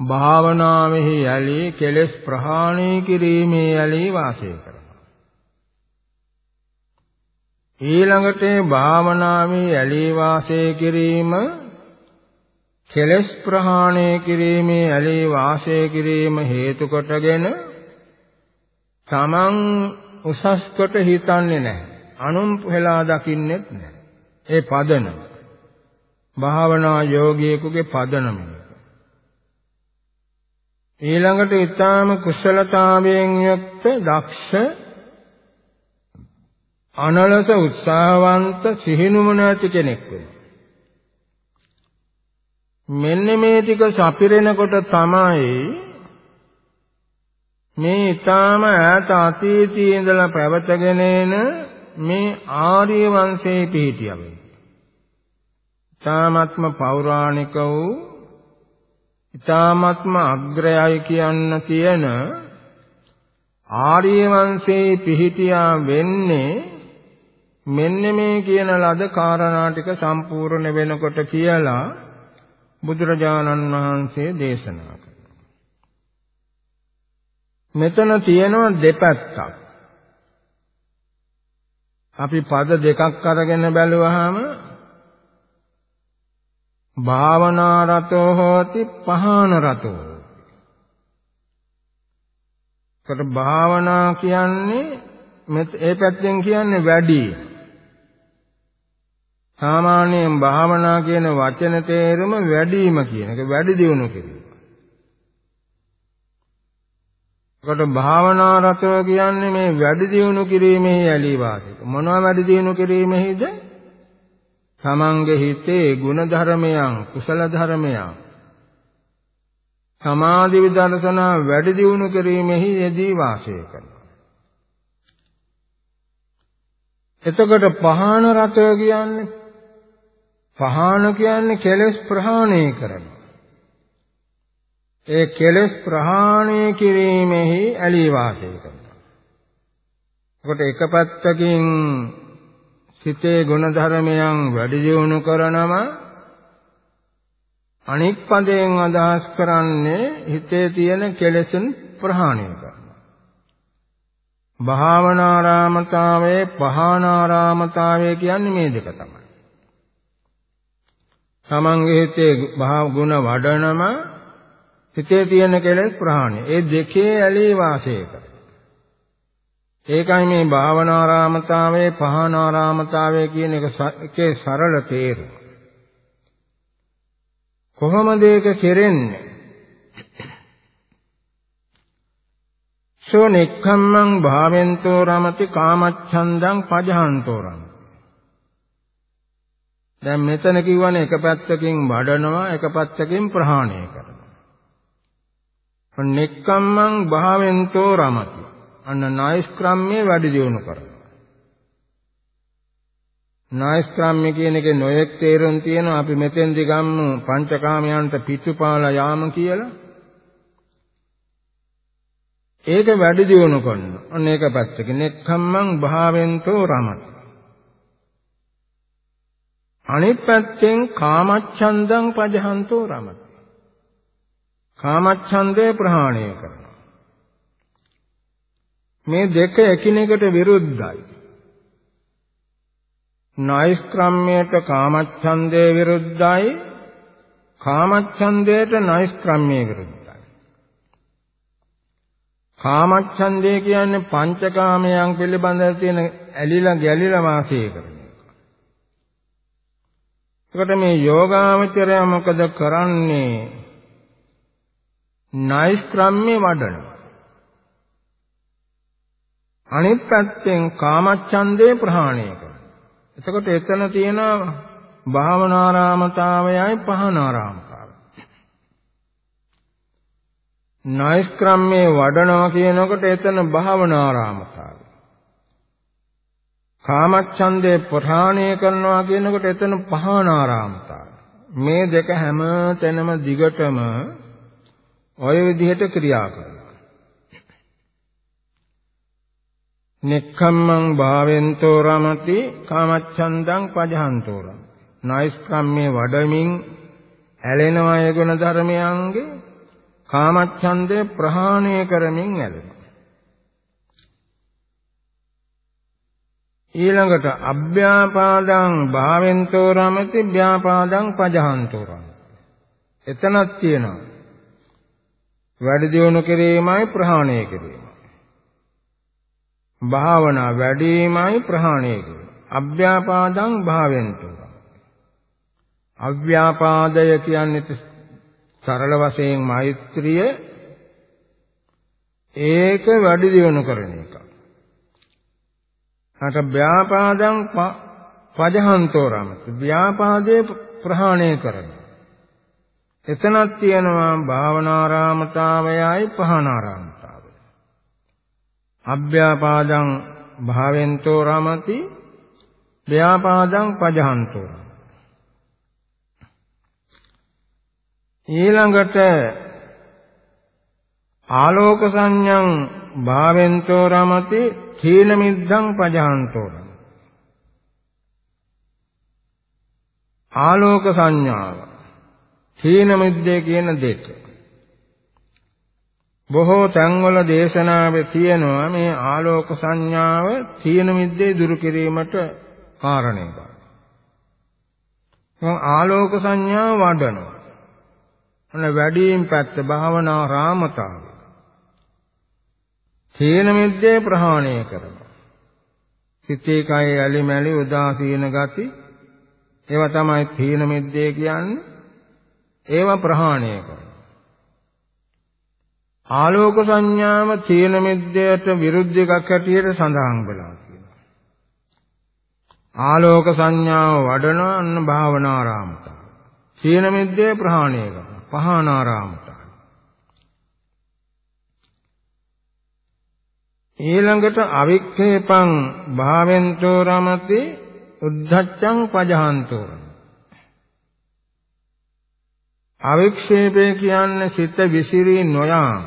භාවනාවෙහි යලි කෙලෙස් ප්‍රහාණය කිරීමේ යලි වාසය කරනවා. ඊළඟට භාවනාවේ යලි වාසය කිරීම කෙලස් ප්‍රහාණය කිරීමේ ඇලී වාසය කිරීම හේතු කොටගෙන තමන් උසස් කොට හිතන්නේ නැහැ. අනුන් පෙළා දකින්නෙත් නැහැ. ඒ පදනම. භාවනා යෝගියෙකුගේ පදනම. ඊළඟට ඊටාම කුසලතාවයෙන් යුක්ත දක්ෂ අනලස උත්සාහවන්ත සිහිනුවණ ඇති කෙනෙක් වෙනවා. මෙන්න මේ ටික සපිරෙනකොට තමයි මේ ඊටාම ඈත අතීතයේ ඉඳලා පැවතගෙන එන මේ ආර්ය වංශයේ පිහිටියා වේ. ඊටාමත්ම පෞරාණික වූ ඊටාමත්ම අග්‍රයයි කියන්න කියන ආර්ය වංශයේ පිහිටියා වෙන්නේ මෙන්න මේ කියන ලද කාරණා ටික සම්පූර්ණ වෙනකොට කියලා බුදුරජාණන් වහන්සේ දේශනා කළා. මෙතන තියෙනවා දෙපැත්තක්. අපි පද දෙකක් අරගෙන බැලුවාම භාවනා රතෝ හෝති පහන රතෝ. කොට භාවනා කියන්නේ ඒ පැත්තෙන් කියන්නේ වැඩි. සාමාන්‍යයෙන් භාවනා කියන වචන තේරුම වැඩිම කියන එක වැඩි දියුණු කිරීම. කොට භාවනා රතව කියන්නේ මේ වැඩි දියුණු කිරීමේ යලී වාසික. මොනවා වැඩි දියුණු කිරීමෙහිද? තමන්ගේ හිතේ ගුණ ධර්මයන්, කුසල ධර්මයන් සමාධි විදර්ශනා වැඩි දියුණු කිරීමෙහි යෙදී වාසය කරනවා. එතකොට පහන රතය කියන්නේ පහාන කියන්නේ කෙලෙස් ප්‍රහාණය කරනවා. ඒ කෙලෙස් ප්‍රහාණය කිරීමෙහි ඇලී වාසය කරනවා. කොට එක පැත්තකින් සිතේ ගුණධර්මයන් වැඩි දියුණු කරනම අනික් පදයෙන් අදහස් කරන්නේ හිතේ තියෙන කෙලෙසුන් ප්‍රහාණය කරනවා. භාවනාරාමතාවයේ පහානාරාමතාවය කියන්නේ මේ දෙක තමයි. තමන්ගේ හිතේ ගුණ වඩනම හිතේ තියෙන කෙලෙස් ප්‍රහාණය. ඒ දෙකේ ඇලී වාසය කරයි. ඒකයි මේ භාවනාරාමතාවයේ පහනාරාමතාවය කියන එක එකේ සරල තේරුම. කොහොමද ඒක කෙරෙන්නේ? සෝ නෙක්ඛම්මං භාවෙන්තෝ රමති කාමච්ඡන්දං පජහන්තෝ රමති දැන් මෙතන කිව්වනේ එක පැත්තකින් වඩනවා එක පැත්තකින් ප්‍රහාණය කරනවා. නෙක්කම්මං භාවෙන්තෝ රමති. අන්න නායිස්ක්‍රම්මේ වැඩි දියුණු කරනවා. නායිස්ක්‍රම්මේ කියන එකේ නොයෙක් තේරුම් තියෙනවා අපි මෙතෙන්දි ගම්මු පංචකාමයන්ට පිටුපාලා යාම කියලා. ඒක වැඩි දියුණු කරනවා. අන්න ඒක පැත්තකින් නෙක්කම්මං භාවෙන්තෝ රමති. අනිත් පැත්තෙන් කාමච්ඡන්දං පජහන්තෝ රමති. කාමච්ඡන්දේ ප්‍රහාණය කරනවා. මේ දෙක එකිනෙකට විරුද්ධයි. නෛෂ්ක්‍රම්‍යයට කාමච්ඡන්දේ විරුද්ධයි. කාමච්ඡන්දයට නෛෂ්ක්‍රම්‍යය විරුද්ධයි. කාමච්ඡන්දේ කියන්නේ පංචකාමයන් පිළිබඳව තියෙන ඇලිලා ගැලිලා වාසය කරන එතකොට මේ යෝගාවචරය මොකද කරන්නේ? නෛෂ්ක්‍රම්‍ය වඩනවා. අනිත් පැත්තෙන් කාමච්ඡන්දේ ප්‍රහාණය කරනවා. එතකොට එතන තියෙන භාවනාරාමතාවයයි පහනාරාමතාවය. නෛෂ්ක්‍රම්‍ය වඩනවා කියනකොට එතන භාවනාරාමතාවය. කාමච්ඡන්දේ ප්‍රහාණය කරනවා කියනකොට එතන පහනාරාමතාව. මේ දෙක හැම තැනම දිගටම ඔය විදිහට ක්‍රියා කරනවා. නෙක්ඛම්මං භාවෙන්තෝ රමති කාමච්ඡන්දං පජහන්තෝ රම. නයිස්කම්මේ වඩමින් ඇලෙන අය ගුණ ධර්මයන්ගේ කාමච්ඡන්දේ ප්‍රහාණය කරමින් ඇලෙනවා. ඊළඟට අභ්‍යාපාදං භාවෙන්තෝ රමති ව්‍යාපාදං පජහන්තෝ රමති. එතනක් තියෙනවා. වැඩි දියුණු කිරීමයි ප්‍රහාණය කිරීමයි. භාවනා වැඩිමයි ප්‍රහාණය කිරීම. අභ්‍යාපාදං භාවෙන්තෝ. අව්‍යාපාදය කියන්නේ සරල වශයෙන් මෛත්‍රිය ඒක වැඩි දියුණු කරන එක. අට ව්‍යාපාදං පජහන්තෝ රමති. ව්‍යාපාදේ ප්‍රහාණය කරන. එතනක් තියෙනවා භාවනාරාමතාවයයි පහනාරාමතාවය. අභ්‍යාපාදං භාවෙන්තෝ රමති ව්‍යාපාදං පජහන්තෝ ඊළඟට ආලෝක සංඥං භාවෙන්තෝ රමති තීන මිද්ධං පජහන්තෝ ආලෝක සංඥාව. තීන මිද්දේ කියන දෙක බොහෝ තැන්වල දේශනාවේ තියෙනවා මේ ආලෝක සංඥාව තීන මිද්දේ දුරු කිරීමට කාරණයක්. ආලෝක සංඥාව වඩනවා. අන වැඩිම පැත්ත භාවනා රාමතාව. තීන මිද්දේ ප්‍රහාණය කරනවා. සිතේ කය ඇලි මැලි උදාසීන ගති ඒවා තමයි තීන මිද්දේ කියන්නේ. ඒවා ප්‍රහාණය කරනවා. ආලෝක සංඥාව තීන මිද්දයට විරුද්ධ එකක් හැටියට සඳහන් වෙලා තියෙනවා. ආලෝක සංඥාව වඩන අන්න භාවනාරාමතාව. තීන මිද්දේ ප්‍රහාණය කරනවා. පහනාරාමට ඊළඟට අවික්ඛේපං භාවෙන්තෝ රමති උද්ධච්ඡං පජහන්තෝ අවික්ෂේපය කියන්නේ සිත විසිරී නොයාම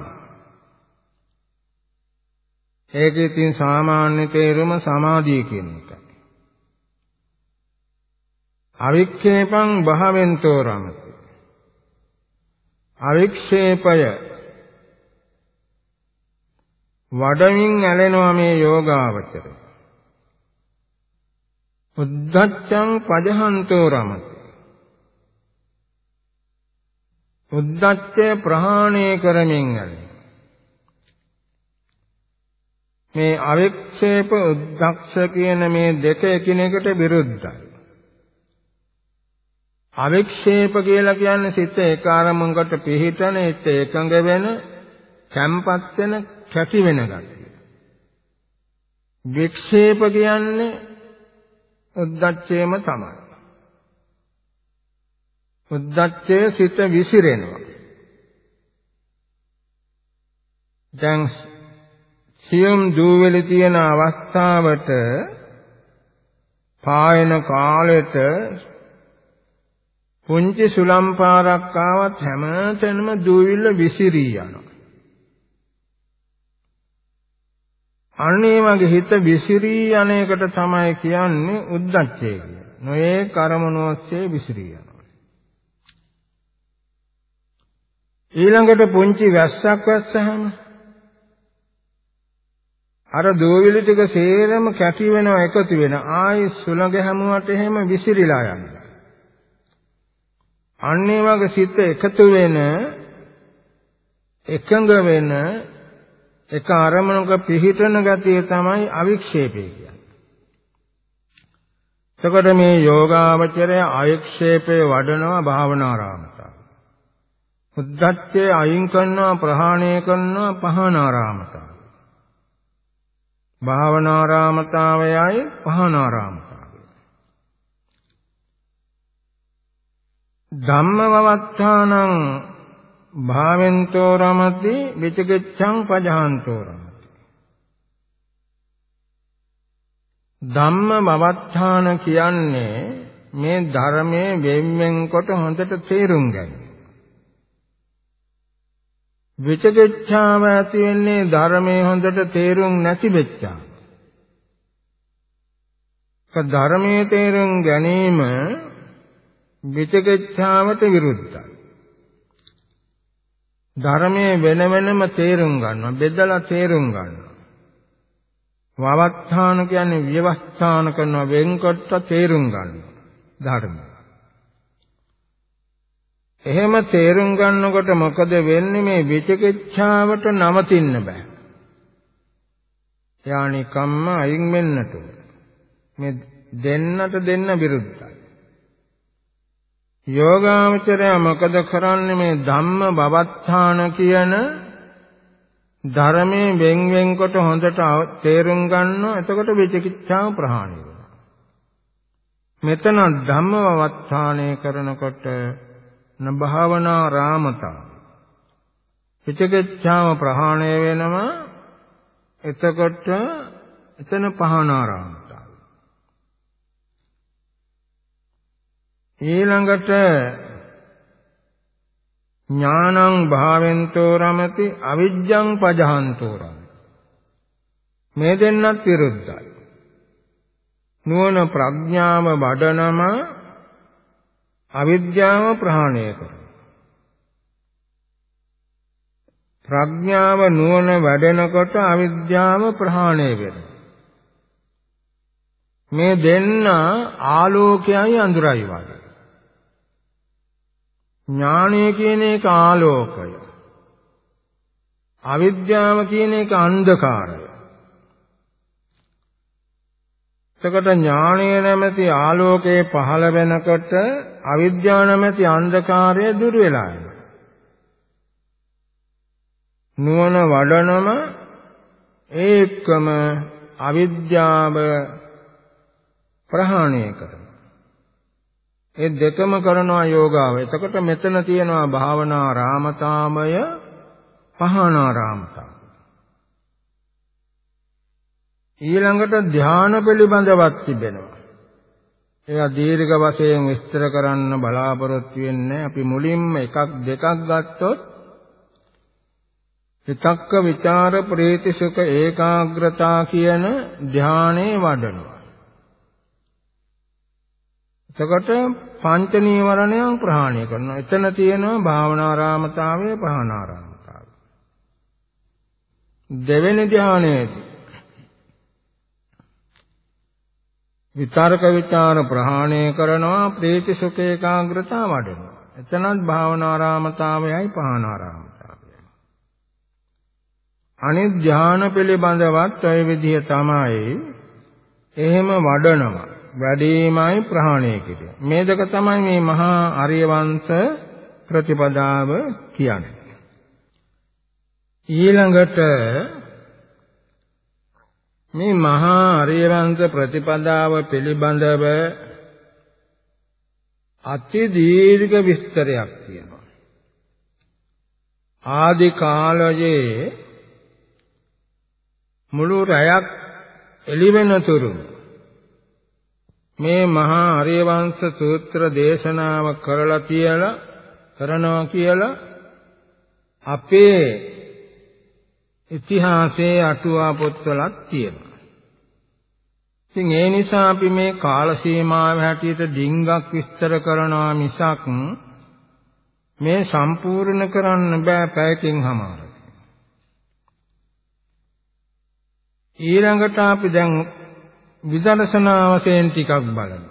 ඒකේ තියෙන සාමාන්‍ය තේරුම සමාධිය කියන එකයි අවික්ෂේපං භාවෙන්තෝ රමති අවික්ෂේපය වඩමින් ඇලෙනවා මේ යෝගාවචර. උද්දච්චං පජහන්තෝ රමති. උද්දච්චය ප්‍රහාණය කරමින් ඇලෙන. මේ අවික්ෂේප උද්දක්ෂ කියන මේ දෙක එකිනෙකට විරුද්ධයි. අවික්ෂේප කියලා කියන්නේ සිත ඒක අරමුණකට පිහිටන ඒත් එකඟ වෙන, කැම්පත් වෙන, කැටි වෙන ගතිය. වික්ෂේප කියන්නේ උද්දච්චයම තමයි. උද්දච්චය සිත විසිරෙනවා. දැන් සියම් දූවිලි තියෙන අවස්ථාවට පායන කාලෙට පුංචි සුලම් පාරක් ආවත් හැමතැනම දූවිල්ල විසිරී යනවා. අනේ වගේ හිත විසිරී යන එකට තමයි කියන්නේ උද්දච්චය කියන්නේ. නොයේ කර්මණු ඔස්සේ විසිරී යනවා. ඊළඟට පුංචි වැස්සක් වැස්සහම අර දෝවිලි ටික සේරම කැටි වෙනවා එකතු වෙන ආයි සුළඟ හැමුවට එහෙම විසිරීලා යනවා. අන්නේ වගේ සිත එකතු වෙන එකඟ වෙන එක අරමුණක පිහිටන ගතිය තමයි අවික්ෂේපය කියන්නේ. එතකොට මේ යෝගාවචරය අවික්ෂේපේ වඩනවා භාවනාරාමතාව. උද්දච්චය අයින් කරනවා ප්‍රහාණය කරනවා පහනාරාමතාව. භාවනාරාමතාවයයි පහනාරාමතාව. ධම්මවවත්තානං භාවෙන්තෝ රමති විචිකිච්ඡං පජහන්තෝ රමති ධම්ම බවත්තාන කියන්නේ මේ ධර්මයේ වෙන්වෙන් කොට හොඳට තේරුම් ගැනීම. විචිකිච්ඡාව ඇති වෙන්නේ ධර්මයේ හොඳට තේරුම් නැති වෙච්චා. ධර්මයේ තේරුම් ගැනීම විචිකිච්ඡාවට විරුද්ධයි. ධර්මයේ වෙන වෙනම තේරුම් ගන්නවා බෙදලා තේරුම් ගන්නවා. වවත්තාන කියන්නේ ව්‍යවස්ථාන කරනවා වෙන්කොට තේරුම් ගන්නවා ධර්මය. එහෙම තේරුම් ගන්නකොට මොකද වෙන්නේ මේ විචිකිච්ඡාවට නවතින්න බෑ. යානිකම්ම අයින් වෙන්නට මේ දෙන්නට දෙන්න විරුද්ධයි. යෝගාවචරය මොකද කරන්නේ මේ ධම්ම බවත්තාන කියන ධර්මයේ වෙන් වෙන්කොට හොඳට තේරුම් ගන්නවා එතකොට විචිකිච්ඡාව ප්‍රහාණය වෙනවා මෙතන ධම්ම බවත්තානය කරනකොට නභාවනා රාමතා. විචිකිච්ඡාව ප්‍රහාණය වෙනවා එතකොට එතන පහනාරාමතා ඊළඟට ඥානං භාවෙන්තෝ රමති අවිජ්ජං පජහන්තෝ රමති. මේ දෙන්නත් විරුද්ධයි. නුවණ ප්‍රඥාව වඩනම අවිද්‍යාව ප්‍රහාණය කරනවා ප්‍රඥාව නුවණ වැඩෙනකොට අවිද්‍යාව ප්‍රහාණය වෙනවා මේ දෙන්න ආලෝකයයි අඳුරයි වගේ ඥානය කියන එක ආලෝකය. අවිද්‍යාව කියන එක අන්ධකාරය. එතකොට ඥානය නැමැති ආලෝකයේ පහළ වෙනකොට අවිද්‍යාව නැමැති අන්ධකාරය දුර වෙලා යනවා. නුවණ වඩනම ඒකම අවිද්‍යාව ප්‍රහාණය කරනවා. ඒ දෙකම කරනවා යෝගාව. එතකොට මෙතන තියෙනවා භාවනා රාමතාමය පහනා රාමතාව. ඊළඟට ධාන පිළිබඳවත් තිබෙනවා. ඒවා දීර්ඝ වශයෙන් විස්තර කරන්න බලාපොරොත්තු වෙන්නේ අපි මුලින්ම එකක් දෙකක් ගත්තොත් විතක්ක ਵਿਚාර ප්‍රීති සුඛ ඒකාග්‍රතා කියන ධානයේ වඩනවා. එතකොට පංච නීවරණයන් ප්‍රහාණය කරනවා. එතන තියෙනවා භාවනාරාමතාවය පහනාරාමතාවය. දෙවෙනි ධානයේදී විතරක විචාර ප්‍රහාණය කරනවා ප්‍රීති සුඛ ඒකාග්‍රතාව වඩනවා. එතනත් භාවනාරාමතාවයයි පහනාරාමතාවයයි. අනිත් ධාන පිළිබඳවත් ඔය විදිහ තමයි එහෙම වඩනවා. වැඩිමයි ප්‍රහාණය කිරීම. මේ දෙක තමයි මේ මහා ආර්ය වංශ ප්‍රතිපදාව කියන්නේ. ඊළඟට මේ මහා ආර්ය වංශ ප්‍රතිපදාව පිළිබඳව අති දීර්ඝ විස්තරයක් තියෙනවා. ආදි කාලයේ මුළු රැයක් එළිවෙනතුරු මේ මහා ආර්යවංශ සූත්‍ර දේශනාව කරලා කියලා කරනවා කියලා අපේ ඉතිහාසයේ අටුවා පොත්වලත් තියෙනවා. ඉතින් ඒ නිසා අපි මේ කාල සීමාව හැටියට ඩිංගක් විස්තර කරනවා මිසක් මේ සම්පූර්ණ කරන්න බෑ පැයකින් හමාරයි. ඊළඟට අපි දැන් විදර්ශනා වශයෙන් ටිකක් බලමු.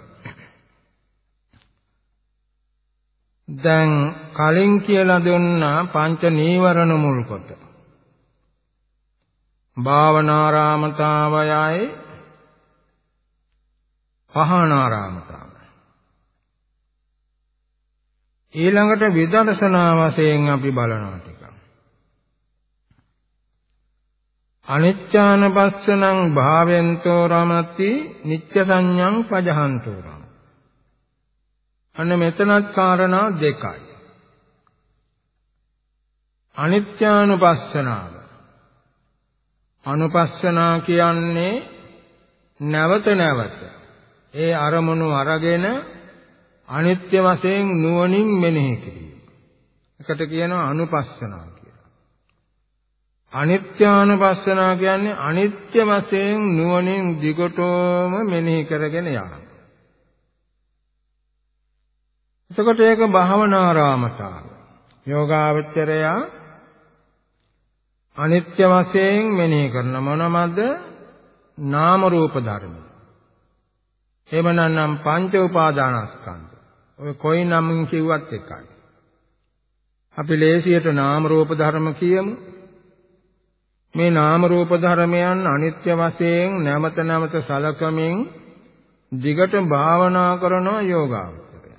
දැන් කලින් කියලා දුන්නා පංච නීවරණ මුල් කොට. භාවනාරාමතාවයයි පහනාරාමතාවය. ඊළඟට විදර්ශනා වශයෙන් අපි බලනවා ටික. අනිච්ඡානපස්සනං භාවෙන්තෝ රමති නිච්ච සංඥං පජහන්තෝ රම. අන්න මෙතනත් කාරණා දෙකයි. අනිත්‍යානුපස්සනාව. අනුපස්සනා කියන්නේ නැවත නැවත ඒ අරමුණු අරගෙන අනිත්‍ය වශයෙන් නුවණින් මෙනෙහි කිරීම. එකට කියනවා අනුපස්සනා කියලා. අනිත්‍යානුපස්සනා කියන්නේ අනිත්‍ය වශයෙන් නුවණින් දිගටම මෙනෙහි කරගෙන යාම. එතකොට ඒක භාවනාරාමතාව. යෝගාවචරය අනිත්‍ය වශයෙන් මෙනෙහි කරන මොනමද? නාම රූප ධර්ම. එහෙමනම් පංච උපාදානස්කන්ධ. ඔය කොයි නමින් කිව්වත් එකයි. අපි ලේසියට නාම රූප ධර්ම කියමු. මේ නාම රූප ධර්මයන් අනිත්‍ය වශයෙන් නැවත නැවත සලකමින් දිගට භාවනා කරන යෝගාවචරය.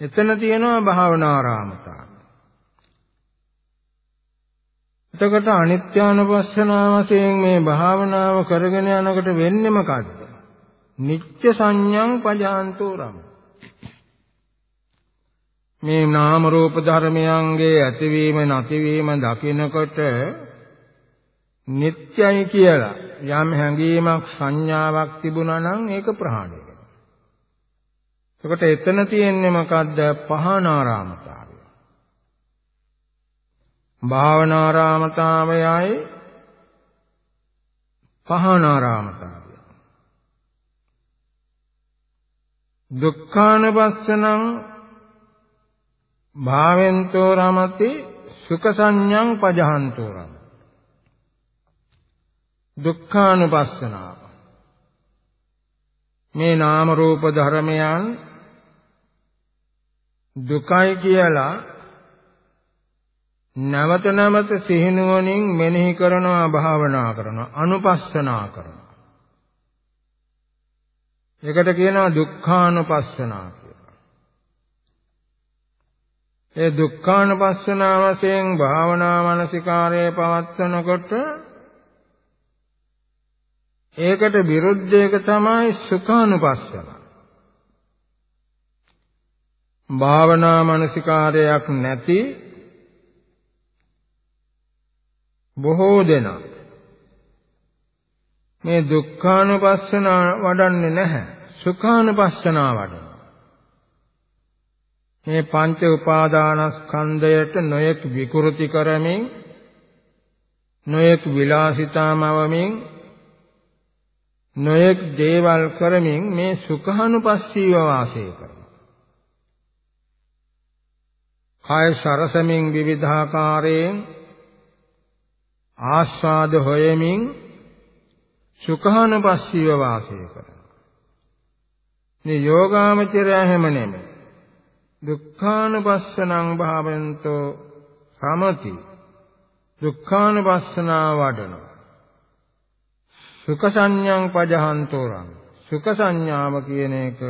එතන තියෙනවා භාවනාරාමතාව. එතකොට අනිත්‍යානුපස්සනාව වශයෙන් මේ භාවනාව කරගෙන යනකොට වෙන්නේ මොකද්ද? නිත්‍ය සංඥං පජාන්තෝ රම. මේ නාම රූප ධර්මයන්ගේ ඇතිවීම නැතිවීම දකිනකොට නිත්‍යයි කියලා යම් හැඟීමක් සංඥාවක් තිබුණා නම් ඒක ප්‍රහාණය වෙනවා. එතකොට එතන තියෙන්නේ මොකද්ද? පහනාරාමතාවය. භාවනාරාමතාවයයි පහනාරාමතාවය. දුක්ඛානුපස්සනං භාවෙන්තෝ රමති සුඛ සංඥං පජහන්තෝ රම දුක්ඛානුපස්සනාව මේ නාම රූප ධර්මයන් දුකයි කියලා නැවත නැවත සිහිනුවණින් මෙනෙහි කරනවා භාවනා කරනවා අනුපස්සනා කරනවා ඒකට කියනවා දුක්ඛානුපස්සනා ඒ දුක්ඛානුපස්සනා වශයෙන් භාවනා මානසිකාරයේ පවත්වනකොට ඒකට විරුද්ධ එක තමයි සුඛානුපස්සන. භාවනා මානසිකාරයක් නැති බොහෝ දෙනා. මේ දුක්ඛානුපස්සන වඩන්නේ නැහැ. සුඛානුපස්සනා වඩන මේ පංච උපාදානස්කන්ධයට නොයෙක් විකෘති කරමින් නොයෙක් විලාසිතාමවමින් නොයෙක් දේවල් කරමින් මේ සුඛානුපස්සීව වාසය කරනවා. කාය සරසමින් විවිධාකාරයෙන් ආස්වාද හොයමින් සුඛානුපස්සීව වාසය කරනවා. මේ යෝගාමචරය හැම නෙමෙයි. දුක්ඛානුපස්සනං භාවන්තෝ සමති දුක්ඛානුපස්සනා වඩනවා සුඛ සංඥං පජහන්තෝ රං සුඛ සංඥාව කියන එක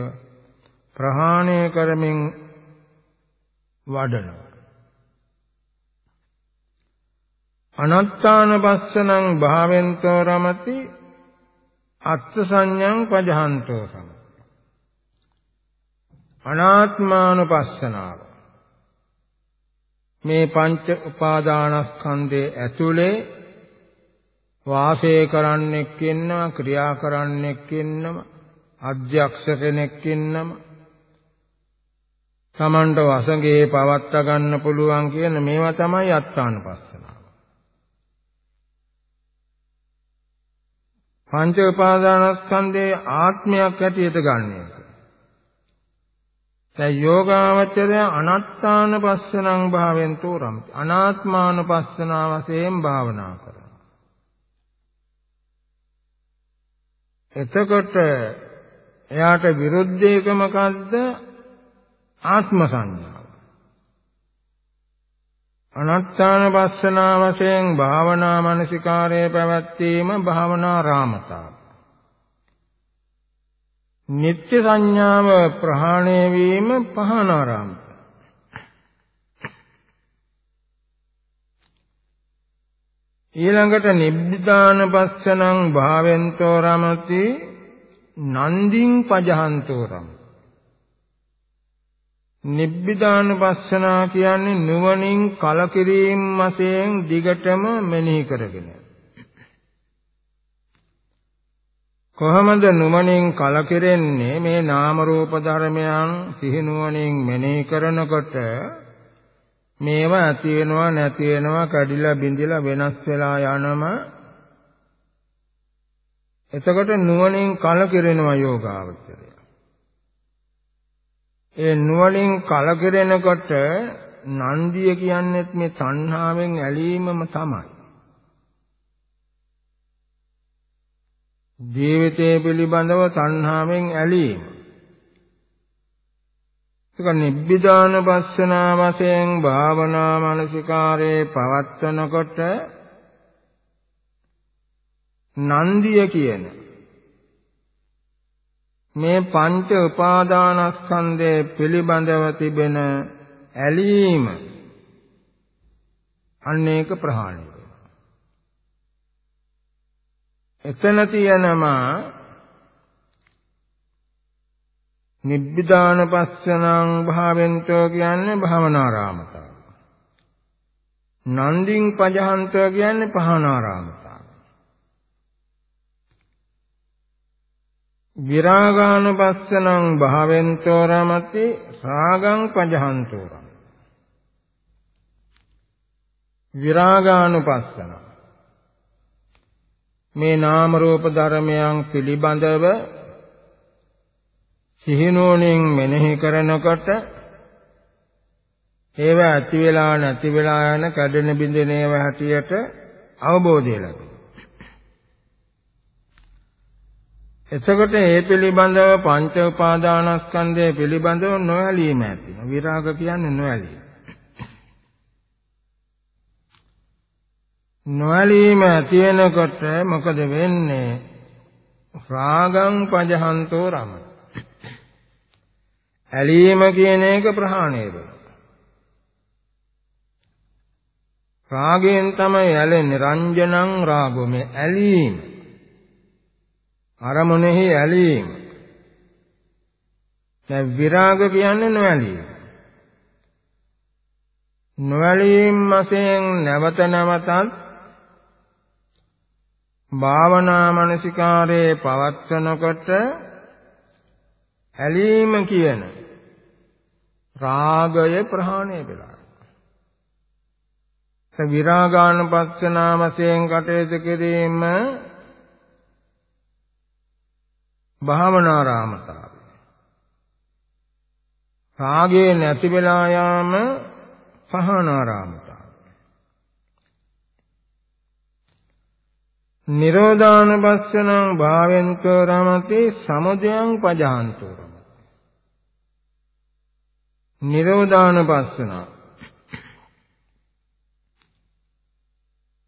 ප්‍රහාණය කරමින් වඩනවා අනත්තානපස්සනං භාවෙන්තෝ රමති අත්ථ සංඥං පජහන්තෝ සම අනාත්මානුපස්සනාව. මේ පංච උපාදානස්කන්ධයේ ඇතුලේ වාසය කරන්නෙක් ඉන්නවා ක්‍රියා කරන්නෙක් ඉන්නවා අධ්‍යක්ෂ කෙනෙක් ඉන්නවා. Tamanට වසඟේ පවත්ත ගන්න පුළුවන් කියන මේවා තමයි අත්තානුපස්සනාව. පංච උපාදානස්කන්ධයේ ආත්මයක් ඇටියට ගන්න. එක. දැන් යෝගාවචරය අනත්තාන පස්සනං භාවෙන් තෝරම්. අනාත්මාන පස්සනා වශයෙන් භාවනා කරනවා එතකොට එයාට විරුද්ධ එක මොකද්ද ආත්ම සංඥාව අනත්තාන පස්සනා වශයෙන් භාවනා මානසිකාරයේ පැවැත්වීම භාවනා රාමතාව නිත්‍ය සංඥාව ප්‍රහාණය වීම පහනාරාම ඊළඟට නිබ්බිදාන පස්සනං භාවෙන්තෝ රමති නන්දින් පජහන්තෝ රම නිබ්බිදාන පස්සනා කියන්නේ නුවණින් කලකිරීම වශයෙන් දිගටම මෙනෙහි කරගෙන. කොහොමද නුවණින් කලකිරෙන්නේ? මේ නාම රූප ධර්මයන් සිහිනුවණින් මෙනෙහි කරනකොට මේවා ඇති වෙනවා නැති වෙනවා කැඩිලා බිඳිලා වෙනස් වෙලා යනම. එතකොට නුවණින් කලකිරෙනවා යෝගාවචරය. ඒ නුවණින් කලකිරෙනකොට නන්දිය කියන්නේත් මේ තණ්හාවෙන් ඇලීමම තමයි ජීවිතය පිළිබඳව තණ්හාවෙන් ඇලීම. ඒක නිබ්බිදාන පස්සනා වශයෙන් භාවනා මානසිකාරේ පවත්වනකොට නන්දිය කියන මේ පංච උපාදානස්කන්ධය පිළිබඳව තිබෙන ඇලීම අනේක ප්‍රහාණය එතන තියෙනවා නිබ්බිදාන පස්සනං භාවෙන්තෝ කියන්නේ භවනාරාමතාව. නන්දින් පජහන්තෝ කියන්නේ පහනාරාමතාව. විරාගාන පස්සනං භාවෙන්තෝ රමති රාගං පජහන්තෝ රම. විරාගානුපස්සන මේ නාම රූප ධර්මයන් පිළිබඳව සිහිනෝණින් මෙනෙහි කරනකොට ඒව ඇති වෙලා නැති වෙලා යන කඩන බිඳෙන ඒවා හැටියට අවබෝධය ලැබෙනවා. එතකොට ඒ පිළිබඳව පංච උපාදානස්කන්ධය පිළිබඳව නොඇලීම ඇති වෙනවා. විරාග කියන්නේ නොඇලීම. නොඇලීම ඇති වෙනකොට මොකද වෙන්නේ? රාගං පජහන්තෝ රම. ඇලීම කියන එක ප්‍රහාණය වෙනවා. රාගයෙන් තමයි ඇලෙන්නේ රංජනං රාගෝ මේ ඇලීම. අරමුණෙහි ඇලීම. දැන් විරාග කියන්නේ නොඇලීම. නොඇලීම් වශයෙන් නැවත නැවතත් භාවනා මනසිකාරයේ පවත්වනකොට ඇලීම කියන රාගය ප්‍රහාණය වෙලා. විරාගානුපස්සනා වශයෙන් කටයුතු කිරීම භාවනාරාමතාවය. රාගේ නැති වෙලා යාම පහනාරාමතාවය. නිරෝධානුපස්සනං භාවෙන්තෝ රමති සමුදයං පජහන්තෝ රමති නිරෝධානුපස්සන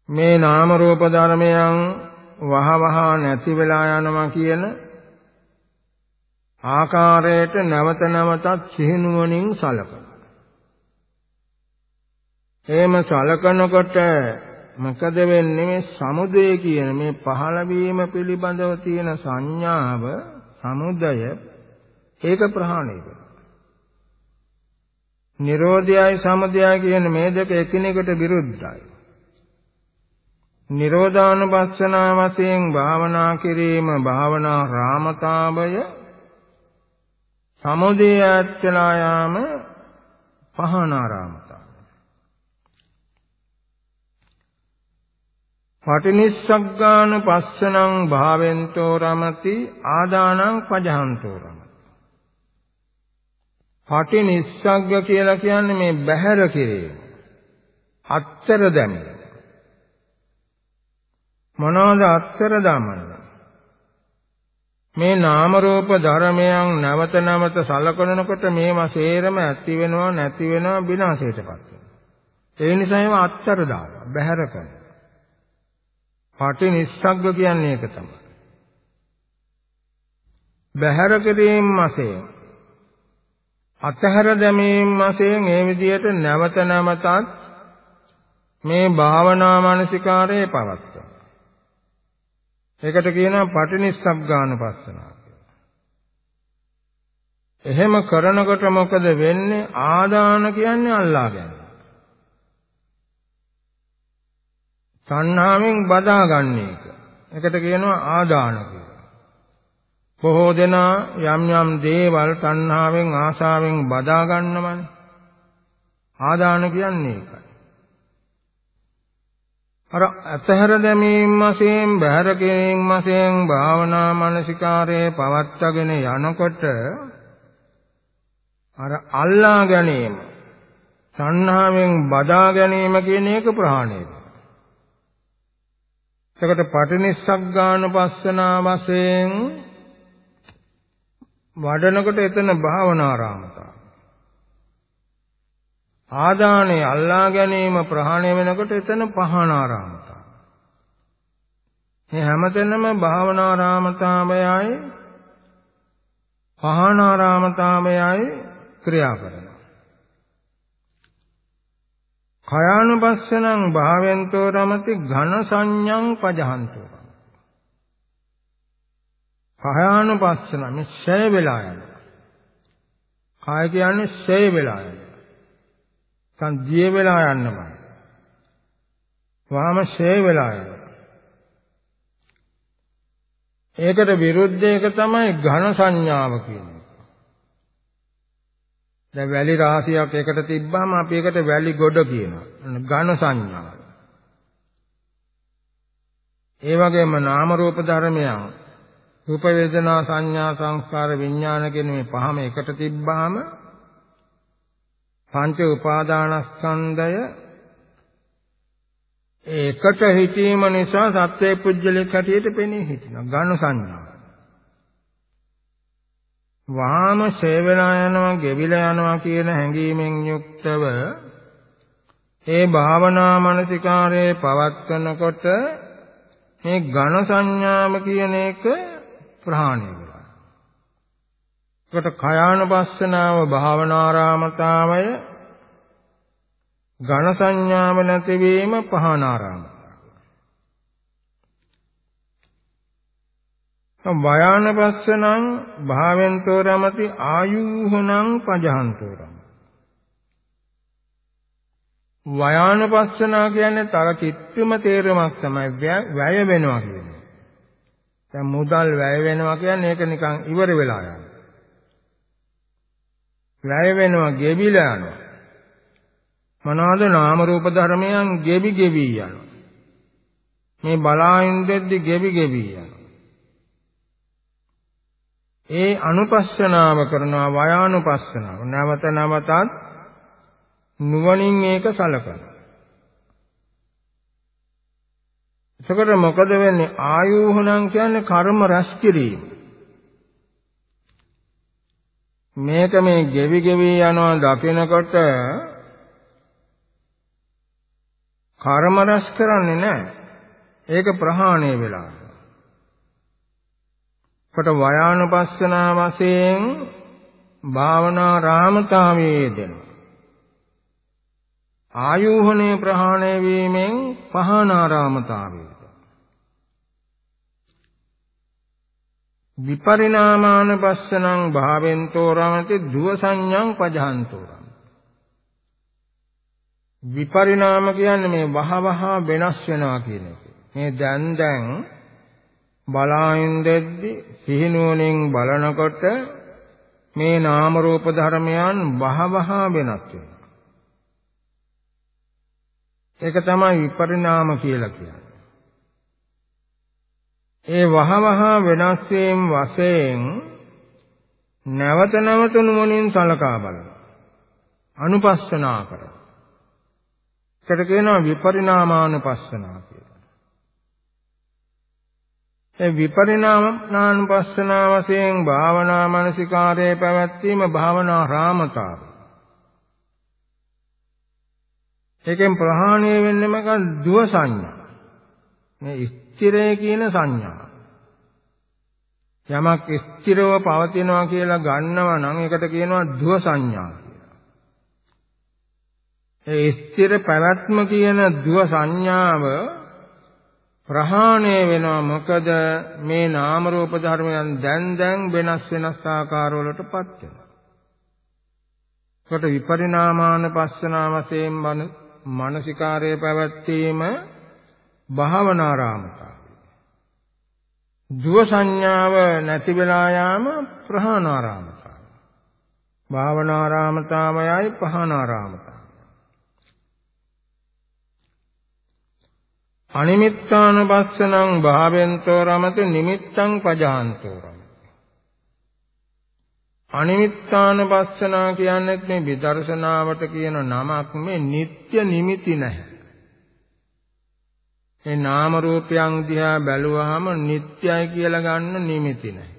මේ නාම රූප ධර්මයන් වහවහ නැති වෙලා යනවා කියන ආකාරයට නැවත නැවතත් සිහිනුවණින් සලකන. එහෙම සලකනකොට මොකද වෙන්නේ මේ සමුදය කියන මේ පහළ වීම පිළිබඳව තියෙන සංඥාව සමුදය ඒක ප්‍රහාණය කරනවා. නිරෝධයයි සමුදයයි කියන මේ දෙක එකිනෙකට විරුද්ධයි. නිරෝධානුපස්සනා වශයෙන් භාවනා කිරීම භාවනා රාමතාවය සමුදය ඇත්තලා යාම පහනාරාමතාවය පටිනිස්සග්ගාන පස්සනං භාවෙන්තෝ රමති ආදානං පජහන්තෝ රමති. පටිනිස්සග්ග කියලා කියන්නේ මේ බහැර කිරීම අත්තර දැමීම. මොනවාද අත්තර දමන? මේ නාම රූප ධර්මයන් නැවත නැවත සලකනකොට මේවා සේරම ඇති වෙනවා නැති වෙනවා විනාශයටපත් වෙනවා ඒ නිසා ඒවා අත්තර දානවා බහැර කරනවා පටි නිස්සග්ග කියන්නේ ඒක තමයි. බහැර කිරීම වශයෙන් අතහැර දැමීම වශයෙන් ඒ විදිහට නැවත නැවතත් මේ භාවනා මානසිකාරයේ පවත්වන. ඒකට කියනවා පටිනිස්සග්ගානුපස්සනාව කියලා. එහෙම කරනකොට මොකද වෙන්නේ? ආදාන කියන්නේ අල්ලා ගැනීම. තණ්හාවෙන් බදා ගන්න එක. ඒකට කියනවා ආදාන කියලා. බොහෝ දෙනා යම් යම් දේවල් තණ්හාවෙන් ආශාවෙන් බදා ගන්නවනේ. ආදාන කියන්නේ ඒකයි. අර අතහැර දැමීම වශයෙන් බහැර කිරීම වශයෙන් භාවනා මානසිකාරයේ පවත්වාගෙන යනකොට අර අල්ලා ගැනීම තණ්හාවෙන් බදා ගැනීම කියන එක ප්‍රහාණය වෙනවා. එතකොට පටිනිස්සග්ගාන පස්සනා වශයෙන් වඩනකොට එතන භාවනාරාමතා. ආදානේ අල්ලා ගැනීම ප්‍රහාණය වෙනකොට එතන පහනාරාමතා. මේ හැමතැනම භාවනාරාමතාවයයි පහනාරාමතාවයයි ක්‍රියා කරනවා. කයානුපස්සනං භාවෙන්තෝ රමති ඝන සංඥං පජහන්තෝ. කයානුපස්සන මේ ෂය වෙලා යනවා. කාය කියන්නේ ෂය වෙලා යනවා. සං දිය වෙලා යන්නමයි. වාම ෂය වෙලා යනවා. ඒකට විරුද්ධ එක තමයි ඝන සංඥාව කියන්නේ. දැන් වැලි රාශියක් එකට තිබ්බම අපි ඒකට වැලි ගොඩ කියනවා. ඝන සංඥාව. ඒ වගේම නාම රූප ධර්මයන් රූප වේදනා සංඥා සංස්කාර විඥාන කියන මේ පහම එකට තිබ්බාම පංච උපාදානස්කන්ධය ඒකට හිතීම නිසා සත්‍ය පුජ්‍යලෙක් හැටියට පෙනී හිටිනවා ඝන සංඥාව. වහාම ඡේවලා යනවා, ගෙවිලා යනවා කියන හැඟීමෙන් යුක්තව ඒ භාවනා මානසිකාරයේ පවත්වනකොට මේ ඝන සංඥාම කියන එක ප්‍රහාණය වෙනවා. ඒකට කයානුපස්සනාව භාවනාරාමතාවය ඝන සංඥාව නැතිවීම පහනාරාමතාවය. වයානපස්සනං භාවෙන්තෝ රමති ආයුහනං පජහන්තෝ රම වයානපස්සනා කියන්නේ තර කිත්තුම තේරුමක් තමයි වැය වෙනවා කියන්නේ. දැන් මුදල් වැය වෙනවා කියන්නේ ඒක නිකන් ඉවර වෙලා යනවා. වැය වෙනවා ගෙවිලා යනවා. මොනවාද නාම රූප ධර්මයන් ගෙවි ගෙවි යනවා. මේ බලායින් දෙද්දි ගෙවි ගෙවි යනවා. ඒ අනුපස්සනාව කරනවා වයානුපස්සනාව. නැවත නැවතත් නුවණින් ඒක සලකනවා. එතකොට මොකද වෙන්නේ? ආයෝහණං කියන්නේ කර්ම රැස් කිරීම. මේක මේ ගෙවි ගෙවි යනවා දකිනකොට කර්ම රැස් කරන්නේ නැහැ. ඒක ප්‍රහාණය වෙලා. කොට වයානුපස්සනා වශයෙන් භාවනා රාමතාවයේ දෙන ආයෝහණේ ප්‍රහාණය වීමෙන් පහනාරාමතාවයේ විපරිණාමානුපස්සනං භාවෙන්තෝ රමති දුව සංඥං පජහන්තෝ රම විපරිණාම කියන්නේ මේ වහ වහ වෙනස් වෙනවා කියන එක. මේ දැන් දැන් බලායින් දෙද්දි සිහිනුවණින් බලනකොට මේ නාම රූප ධර්මයන් වහවහ වෙනස් වෙනවා. ඒක තමයි විපරිණාම කියලා කියන්නේ. ඒ වහවහ වෙනස් වීම වශයෙන් නැවත නැවත නුවණින් සලකා බලනවා. අනුපස්සනා කරනවා. ඒකට කියනවා විපරිණාමානුපස්සනා කියලා. ඒ විපරිණාමානුපස්සනා වශයෙන් භාවනා මානසිකාරයේ පැවැත්වීම භාවනා රාමතාව. ඒකෙන් ප්‍රහාණය වෙන්නේ මොකක්ද? දුව සංඥා. මේ ස්ථිරය කියන සංඥා. යමක් ස්ථිරව පවතිනවා කියලා ගන්නවා නම් ඒකට කියනවා දුව සංඥා කියලා. ඒ ස්ථිර පැවැත්ම කියන දුව සංඥාව ප්‍රහාණය වෙනවා මොකද මේ නාම රූප ධර්මයන් දැන් දැන් වෙනස් වෙනස් ආකාරවලටපත් වෙනවා. කොට විපරිණාමාන පස්සනා වශයෙන් මානසිකාරයේ පැවැත්වීම භාවනාරාමතාවය. දුව සංඥාව නැති වෙලා යාම ප්‍රහාණාරාමතාව. භාවනාරාමතාවයයි පහනාරාමතාව. අනිමිත්තානුපස්සනං භාවෙන්තෝ රමත නිමිත්තං පජාන්තෝ රමත. අනිමිත්තානුපස්සනා කියන්නේත් මේ විදර්ශනාවට කියන නමක් මේ නিত্য නිමිති නැහැ. ඒ නාම රූපයන් දිහා බැලුවාම නිට්ටයයි කියලා ගන්න නිමිති නැහැ.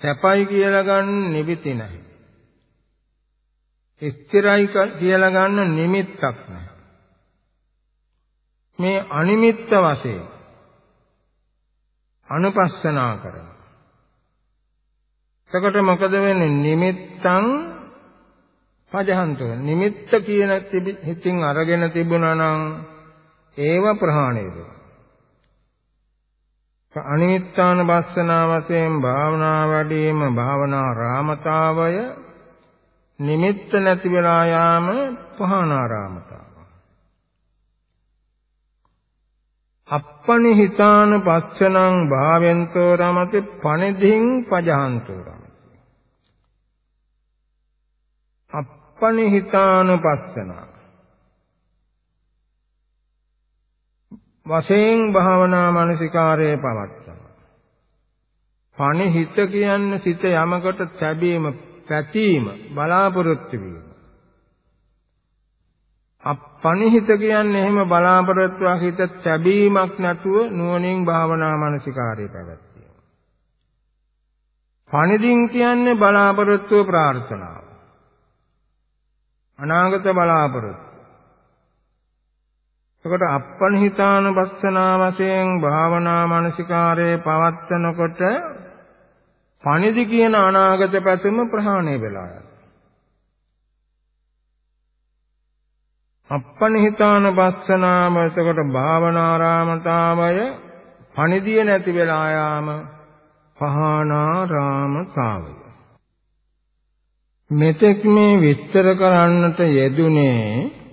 සැපයි කියලා ගන්න නිමිති නැහැ. ස්ථිරයි කියලා ගන්න නිමිත්තක් නැහැ. මේ අනිමිත්ත වශයෙන් අනුපස්සනා කරනවා. එතකොට මොකද වෙන්නේ? නිමිත්තං පජහන්තෝ. නිමිත්ත කියන හිතින් අරගෙන තිබුණා නම් ඒව ප්‍රහාණය වෙනවා. අනිමිත්තාන බස්සනා වශයෙන් භාවනා වැඩිම භාවනා රාමතාවය නිමිත්ත නැති වෙලා යාම පහනාරාමතාව. අප්පනිහිතාන පස්සනං භාවෙන්තෝ රමති පනිදින් පජහන්තෝ රමති. අප්පනිහිතාන පස්සනා වශයෙන් භාවනා මානසිකාරයේ පවත්තනවා. පණිහිත කියන්නේ සිත යමකට තැබීම, පැතීම, බලාපොරොත්තු වීම. අපණිහිත කියන්නේ එහෙම බලාපොරොත්තුවක් හිත තැබීමක් නැතුව නුවණින් භාවනා මානසිකාරයේ පැවැත්වීම. පණිදින් කියන්නේ බලාපොරොත්තුව ප්‍රාර්ථනාව. අනාගත බලාපොරොත්තු එතකොට අප්පනිහිතාන බස්සනා වශයෙන් භාවනා මානසිකාරයේ පවත්නකොට පණිදි කියන අනාගත පැතුම ප්‍රහාණය වෙලා යනවා. අප්පනිහිතාන බස්සනාම එතකොට භාවනාරාමතාවය පණිදිය නැති වෙලා යාම පහානාරාමතාවය. මෙතෙක් මේ විස්තර කරන්නට යෙදුනේ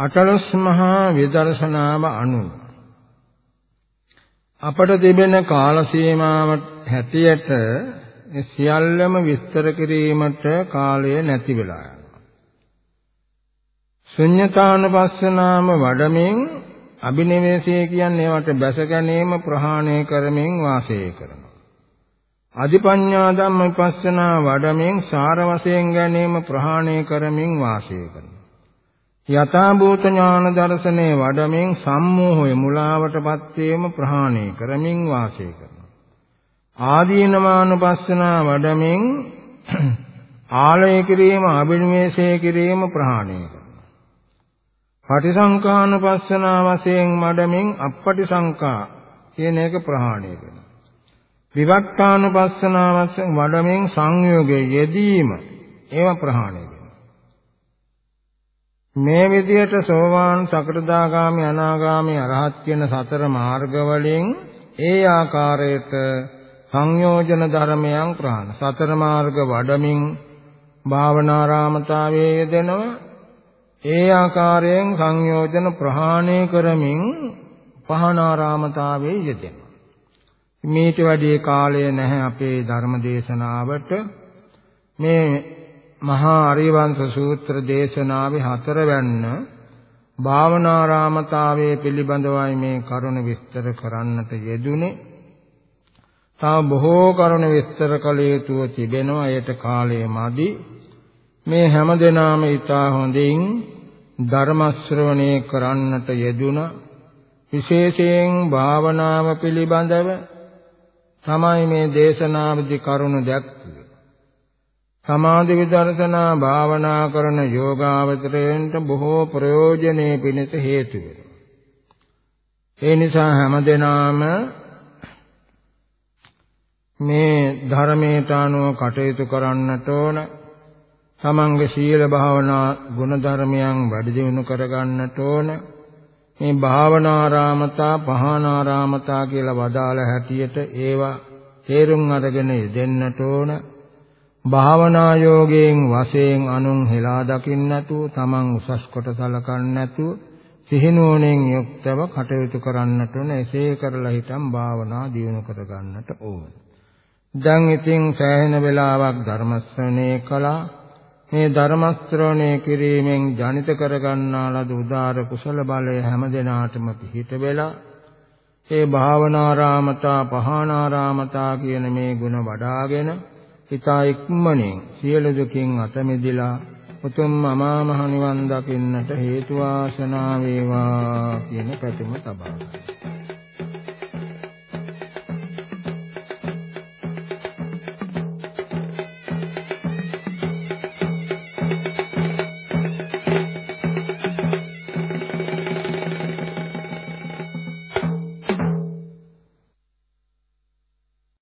අටලොස් මහා විදර්ශනාව අනුව අපට තිබෙන කාල සීමාව හැටියට සියල්ලම විස්තර කිරීමට කාලය නැති වෙලා යනවා. ශුන්්‍යතානුපස්සනාම වඩමින් අභිනිවේෂය කියන්නේ ඒවට බැස ගැනීම ප්‍රහාණය කරමින් වාසය කරනවා. අධිපඤ්ඤා ධම්ම විපස්සනා වඩමින් සාර වශයෙන් ගැනීම ප්‍රහාණය කරමින් වාසය කරනවා. යථා භූත ඥාන දර්ශනේ වඩමින් සම්මෝහය මුලාවටපත් වීම ප්‍රහාණය කරමින් වාසය කරනවා. ආදීනමානුපස්සනා වඩමින් ආලය කිරීම අභිනිවේෂය කිරීම ප්‍රහාණය කරනවා. පටිසංකානුපස්සනා වශයෙන් වඩමින් අපපටිසංකා කියන එක ප්‍රහාණය කරනවා. විවක්තානුපස්සනා වශයෙන් වඩමින් සංයෝගයේ යෙදීම ඒව ප්‍රහාණය මේ විදියට සෝවාන් සකටදාගාමි අනාගාමි අරහත් කියන සතර මාර්ගවලින් ඒ ආකාරයට සංයෝජන ධර්මයන් ප්‍රාණ සතර මාර්ග වඩමින් භාවනාරාමතාවයේ යෙදෙනවා. ඒ ආකාරයෙන් සංයෝජන ප්‍රහාණය කරමින් පහනාරාමතාවයේ යෙදෙනවා. මේට වැඩි කාලය නැහැ අපේ ධර්ම දේශනාවට මේ මහා අරිවංශ සූත්‍ර දේශනාවේ හතරවැන්න භාවනාරාමතාවයේ පිළිබඳවයි මේ කරුණ විස්තර කරන්නට යෙදුනේ. තව බොහෝ කරුණ විස්තර කළ යුතුව තිබෙනවා. ඒට කාලය මදි. මේ හැම දිනාම ඊටා හොඳින් ධර්ම ශ්‍රවණය කරන්නට යෙදුණා. විශේෂයෙන් භාවනාව පිළිබඳව තමයි මේ දේශනාවේදී කරුණ දැක්වේ. සමාධි විදර්ශනා භාවනා කරන යෝගාවචරයන්ට බොහෝ ප්‍රයෝජනේ පිණිස හේතු වෙනවා. ඒ නිසා හැමදෙනාම මේ ධර්මයට අනුව කටයුතු කරන්නට ඕන. තමන්ගේ සීල භාවනා ගුණ ධර්මයන් වැඩි දියුණු කරගන්නට ඕන. මේ භාවනාරාමතා පහනාරාමතා කියලා වදාළ හැටියට ඒවා තේරුම් අරගෙන යෙදෙන්නට ඕන. භාවනා යෝගයෙන් වශයෙන් අනුන් හෙලා දකින්න නැතුව තමන් උසස් කොට සලකන්නේ නැතුව සිහිනුවණෙන් යුක්තව කටයුතු කරන්නට ඕන එසේ කරලා හිටම් භාවනා දියුණු කර ගන්නට ඕන. දැන් ඉතින් සෑහෙන වෙලාවක් ධර්ම ශ්‍රවණය කළා. මේ ධර්ම ශ්‍රවණය කිරීමෙන් ජනිත කර ගන්නා ලද උදාර කුසල බලය හැම දිනාටම පිහිට වෙලා ඒ භාවනාරාමතා පහානාරාමතා කියන මේ ගුණ වඩාගෙන ඊතා ඉක්මනින් සියලු දුකින් අත මිදලා උතුම් අමා මහ නිවන් දකින්නට හේතු වාසනා වේවා කියන පැතුම තබා ගන්නවා